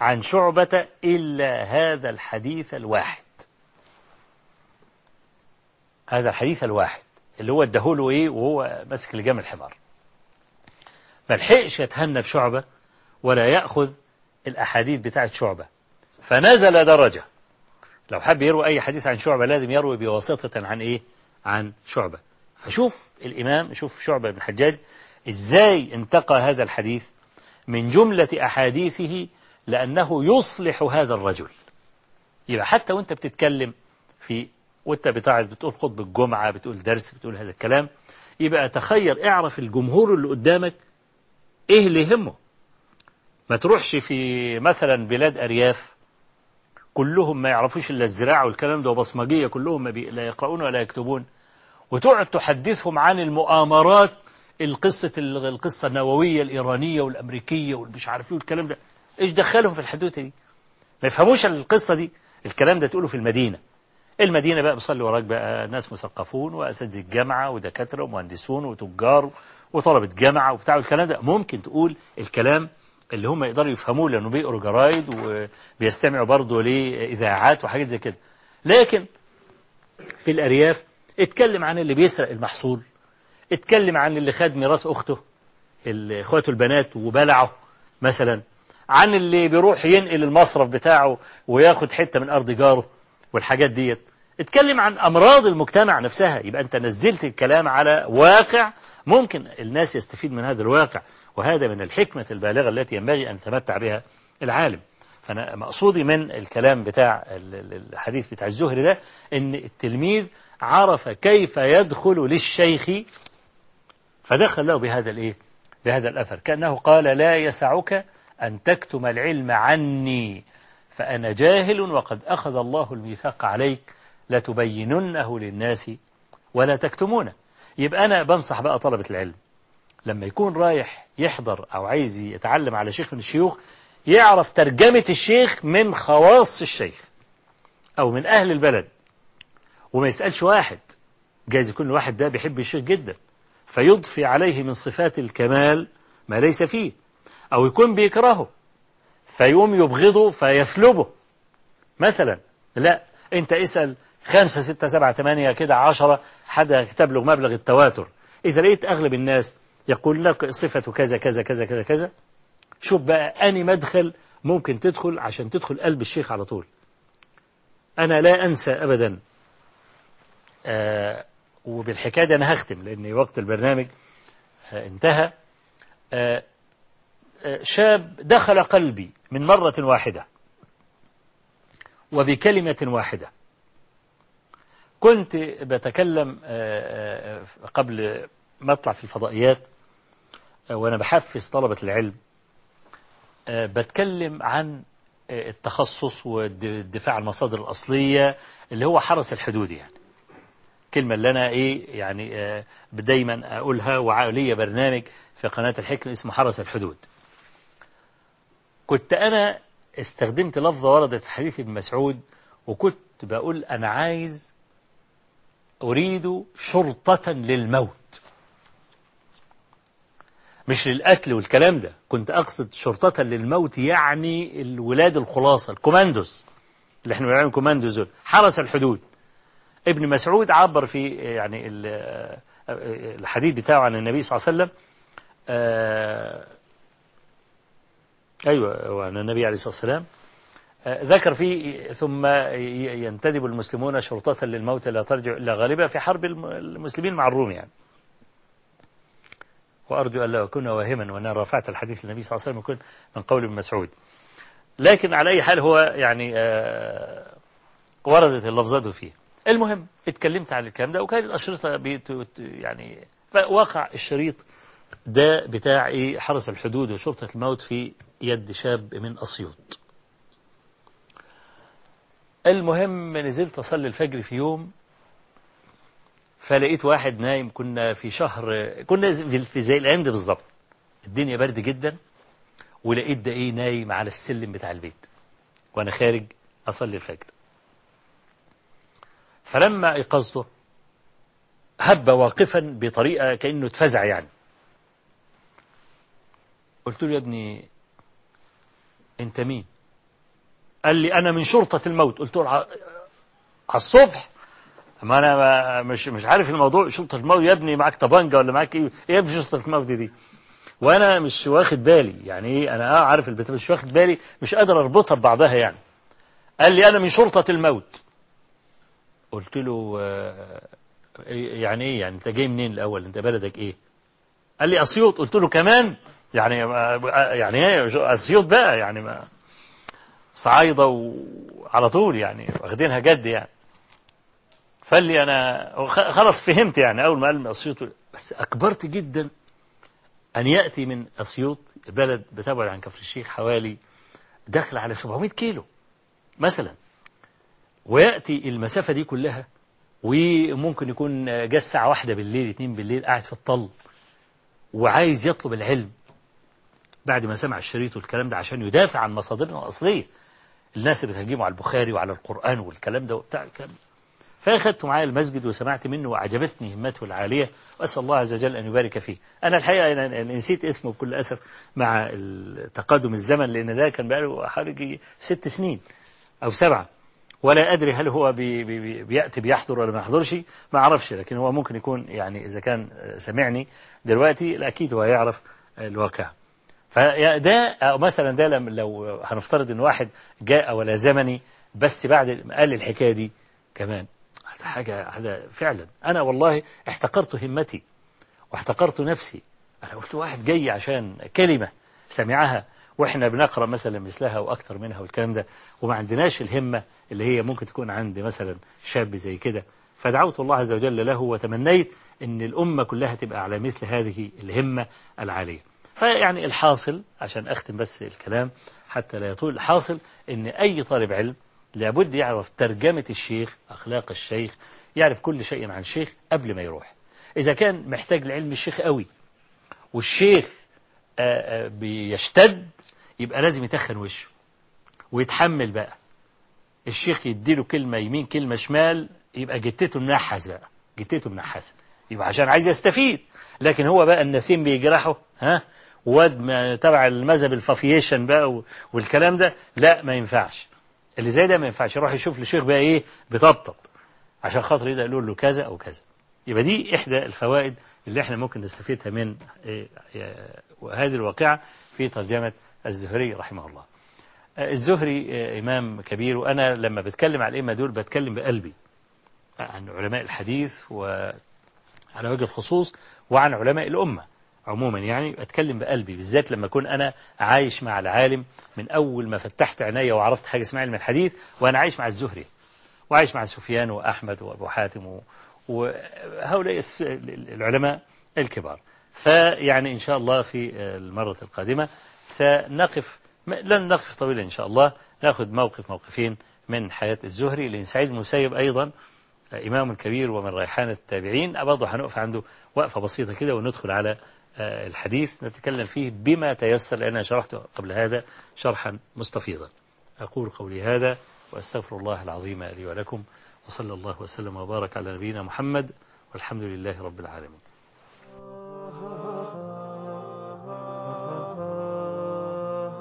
عن شعبة إلا هذا الحديث الواحد. هذا الحديث الواحد اللي هو اداهوله إيه؟ وهو ماسك لجام الحمار ما لحقش يتهنى بشعبة ولا يأخذ الأحاديث بتاعت شعبة. فنزل درجة. لو حب يروي أي حديث عن شعبة لازم يروي بواسطة عن إيه؟ عن شعبة. فشوف الإمام شوف شعبة بن حجاج إزاي انتقى هذا الحديث من جملة أحاديثه لأنه يصلح هذا الرجل. يبقى حتى وأنت بتتكلم في وأنت بتاعت بتقول خطبة الجمعة بتقول درس بتقول هذا الكلام يبقى تخير اعرف الجمهور اللي قدامك إيه اللي يهمه. ما تروحش في مثلا بلاد أرياف كلهم ما يعرفوش إلا الزراعة والكلام ده وبصمجية كلهم ما بي... لا يقرؤون ولا يكتبون. وتقعد تحدثهم عن المؤامرات القصة القصة النووية الإيرانية والأمريكية والمش عارف إيه والكلام ده. إيش دخلهم في الحدوتة دي؟ ما يفهموش القصة دي. الكلام ده تقوله في المدينة. المدينة بقى بيصلي وراك بقى ناس مثقفون وأساتذة الجامعة ودكاترة ومهندسون وتجار وطلبة جامعة وبتاع الكلام ده. ممكن تقول الكلام اللي هم يقدروا يفهموه لأنه بيقروا جرايد وبيستمعوا برضه لإذاعات وحاجات زي كده. لكن في الأرياف اتكلم عن اللي بيسرق المحصول اتكلم عن اللي خد ميراث أخته إخواته البنات وبلعه مثلا عن اللي بيروح ينقل المصرف بتاعه وياخد حتة من أرض جاره والحاجات ديت. اتكلم عن أمراض المجتمع نفسها. يبقى أنت نزلت الكلام على واقع ممكن الناس يستفيد من هذا الواقع وهذا من الحكمة البالغة التي ينبغي أن يتمتع بها العالم. فأنا مقصودي من الكلام بتاع الحديث بتاع الزهري ده أن التلميذ عرف كيف يدخل للشيخ فدخل له بهذا الإيه؟ بهذا الأثر. كأنه قال لا يسعك أن تكتم العلم عني فأنا جاهل وقد أخذ الله الميثاق عليك لتبيننه للناس ولا تكتمونه. يبقى أنا بنصح بقى طلبة العلم. لما يكون رايح يحضر أو عايز يتعلم على شيخ من الشيوخ يعرف ترجمة الشيخ من خواص الشيخ أو من أهل البلد. وما يسألش واحد. جايز يكون الواحد ده بيحب الشيخ جدا. فيضفي عليه من صفات الكمال ما ليس فيه. أو يكون بيكرهه. فيقوم يبغضه فيثلبه مثلا لا أنت اسأل خمسة ستة سبعة ثمانية كده عشرة حدا تبلغ مبلغ التواتر. إذا لقيت أغلب الناس يقول لك صفة كذا كذا كذا كذا كذا شوف بقى أني مدخل ممكن تدخل عشان تدخل قلب الشيخ على طول. أنا لا أنسى أبدا. آه وبالحكاية دي أنا هختم لأن وقت البرنامج آه انتهى. آه آه شاب دخل قلبي من مرة واحدة وبكلمة واحدة. كنت بتكلم قبل ما أطلع في الفضائيات وأنا بحفز طلبة العلم بتكلم عن التخصص والدفاع عن المصادر الأصلية اللي هو حرس الحدود يعني. كلمة اللي أنا إيه يعني دايما أقولها وعليا برنامج في قناة الحكمة اسمه حرس الحدود. كنت أنا استخدمت لفظة وردت في حديث ابن مسعود وكنت بقول أنا عايز أريد شرطة للموت. مش للقتل والكلام ده. كنت أقصد شرطة للموت يعني الولاد الخلاصة الكوماندوس اللي إحنا بنعمل كوماندوس دول. حرس الحدود. ابن مسعود عبر في يعني الحديث بتاعه عن النبي صلى الله عليه وسلم. أيوة وعن النبي عليه الصلاة والسلام. ذكر فيه ثم ينتدب المسلمون شرطة للموت لا ترجع إلا غالبا في حرب المسلمين مع الروم يعني. وأرجو أن لا أكون واهما وأنا رفعت الحديث للنبي صلى الله عليه وسلم من قول ابن مسعود. لكن على أي حال هو يعني وردت اللفظات فيه. المهم اتكلمت عن الكلام ده وكانت الأشرطة يعني وقع الشريط ده بتاع إيه؟ حرس الحدود وشرطة الموت في يد شاب من أسيوط. المهم نزلت أصلي الفجر في يوم فلقيت واحد نايم. كنا في شهر كنا في زي الأيام دي بالظبط. الدنيا برد جدا ولقيت ده إيه نايم على السلم بتاع البيت. وأنا خارج أصلي الفجر. فلما أيقظته هب واقفا بطريقة كأنه اتفزع يعني. قلت له يا ابني أنت مين؟ قال لي أنا من شرطة الموت. قلت له على الصبح. ما ما مش مش عارف الموضوع. شرطة الموت يا ابني معاك طبنجه ولا معاك إيه؟ إيه شرطة الموت دي؟ وأنا مش واخد بالي. يعني إيه؟ أنا آه عارف البتاع مش واخد بالي. مش قادر أربطها ببعضها يعني. قال لي أنا من شرطة الموت. قلت له آه يعني إيه؟ يعني أنت جاي منين الأول؟ أنت بلدك إيه؟ قال لي أسيوط. قلت له كمان. يعني يعني إيه؟ أسيوط بقى. يعني ما صعايدة وعلى طول يعني واخدينها جد يعني. فقال لي أنا خلاص فهمت يعني أول ما قال لي أسيوط بس أكبرت جدا أن يأتي من أسيوط بلد بتبعد عن كفر الشيخ حوالي داخل على 700 كيلو مثلا. ويأتي المسافة دي كلها وممكن يكون جاء الساعة واحدة بالليل اتنين بالليل قاعد في الطل وعايز يطلب العلم. بعد ما سمع الشريط والكلام ده عشان يدافع عن مصادرنا الأصلية. الناس اللي بتهاجموا على البخاري وعلى القرآن والكلام ده وبتاع الكلام فأخذته معايا المسجد وسمعت منه وأعجبتني همته العالية وأسأل الله عز وجل أن يبارك فيه. أنا الحقيقة أنا نسيت اسمه بكل أسف مع تقادم الزمن لأن ده كان بقاله حوالي ست سنين أو سبعة. ولا أدري هل هو بي بي بيأتي بيحضر ولا ما يحضرش ما أعرفش لكن هو ممكن يكون يعني إذا كان سمعني دلوقتي أكيد هو يعرف الواقع. فده مثلا ده لو هنفترض إن واحد جاء ولا زمني بس بعد ما قال الحكاية دي كمان. حاجة هذا فعلا. أنا والله احتقرت همتي واحتقرت نفسي. أنا قلت واحد جاي عشان كلمة سمعها وإحنا بنقرأ مثلا مثلها وأكثر منها والكلام ده وما عندناش الهمة اللي هي ممكن تكون عند مثلا شاب زي كده. فدعوت الله عز وجل له وتمنيت أن الأمة كلها تبقى على مثل هذه الهمة العالية. فيعني الحاصل عشان أختم بس الكلام حتى لا يطول الحاصل أن أي طالب علم لابد يعرف ترجمة الشيخ أخلاق الشيخ يعرف كل شيء عن الشيخ قبل ما يروح. إذا كان محتاج لعلم الشيخ قوي والشيخ آآ آآ بيشتد يبقى لازم يتخن وشه ويتحمل بقى. الشيخ يديله كلمة يمين كلمة شمال يبقى جتته منحس بقى جتته منحسة يبقى عشان عايز يستفيد لكن هو بقى النسيم بيجرحه ها؟ واد تبع المذهب الفافيشن بقى والكلام ده لا ما ينفعش. اللي زي ده ما ينفعش. يروح يشوف الشيخ بقى إيه بطبطب عشان خاطر يقدر يقول له كذا أو كذا. يبقى دي إحدى الفوائد اللي إحنا ممكن نستفيدها من هذه الواقعة في ترجمة الزهري رحمه الله. الزهري إمام كبير وأنا لما بتكلم على الإمة دول بتكلم بقلبي. عن علماء الحديث وعلى وجه الخصوص وعن علماء الأمة. عموما يعني أتكلم بقلبي بالذات لما أكون أنا عايش مع العالم من أول ما فتحت عيني وعرفت حاجة اسمها علم الحديث وأنا عايش مع الزهري وعايش مع سفيان وأحمد وأبو حاتم وهؤلاء العلماء الكبار. فيعني إن شاء الله في المرة القادمة سنقف لن نقف طويلا إن شاء الله نأخذ موقف موقفين من حياة الزهري لأن سعيد المسيب أيضا إمام كبير ومن ريحان التابعين. برضه هنقف عنده وقفة بسيطة كده وندخل على الحديث نتكلم فيه بما تيسر لأن شرحت قبل هذا شرحا مستفيضا. أقول قولي هذا وأستغفر الله العظيم لي ولكم وصلى الله وسلم وبارك على نبينا محمد والحمد لله رب العالمين.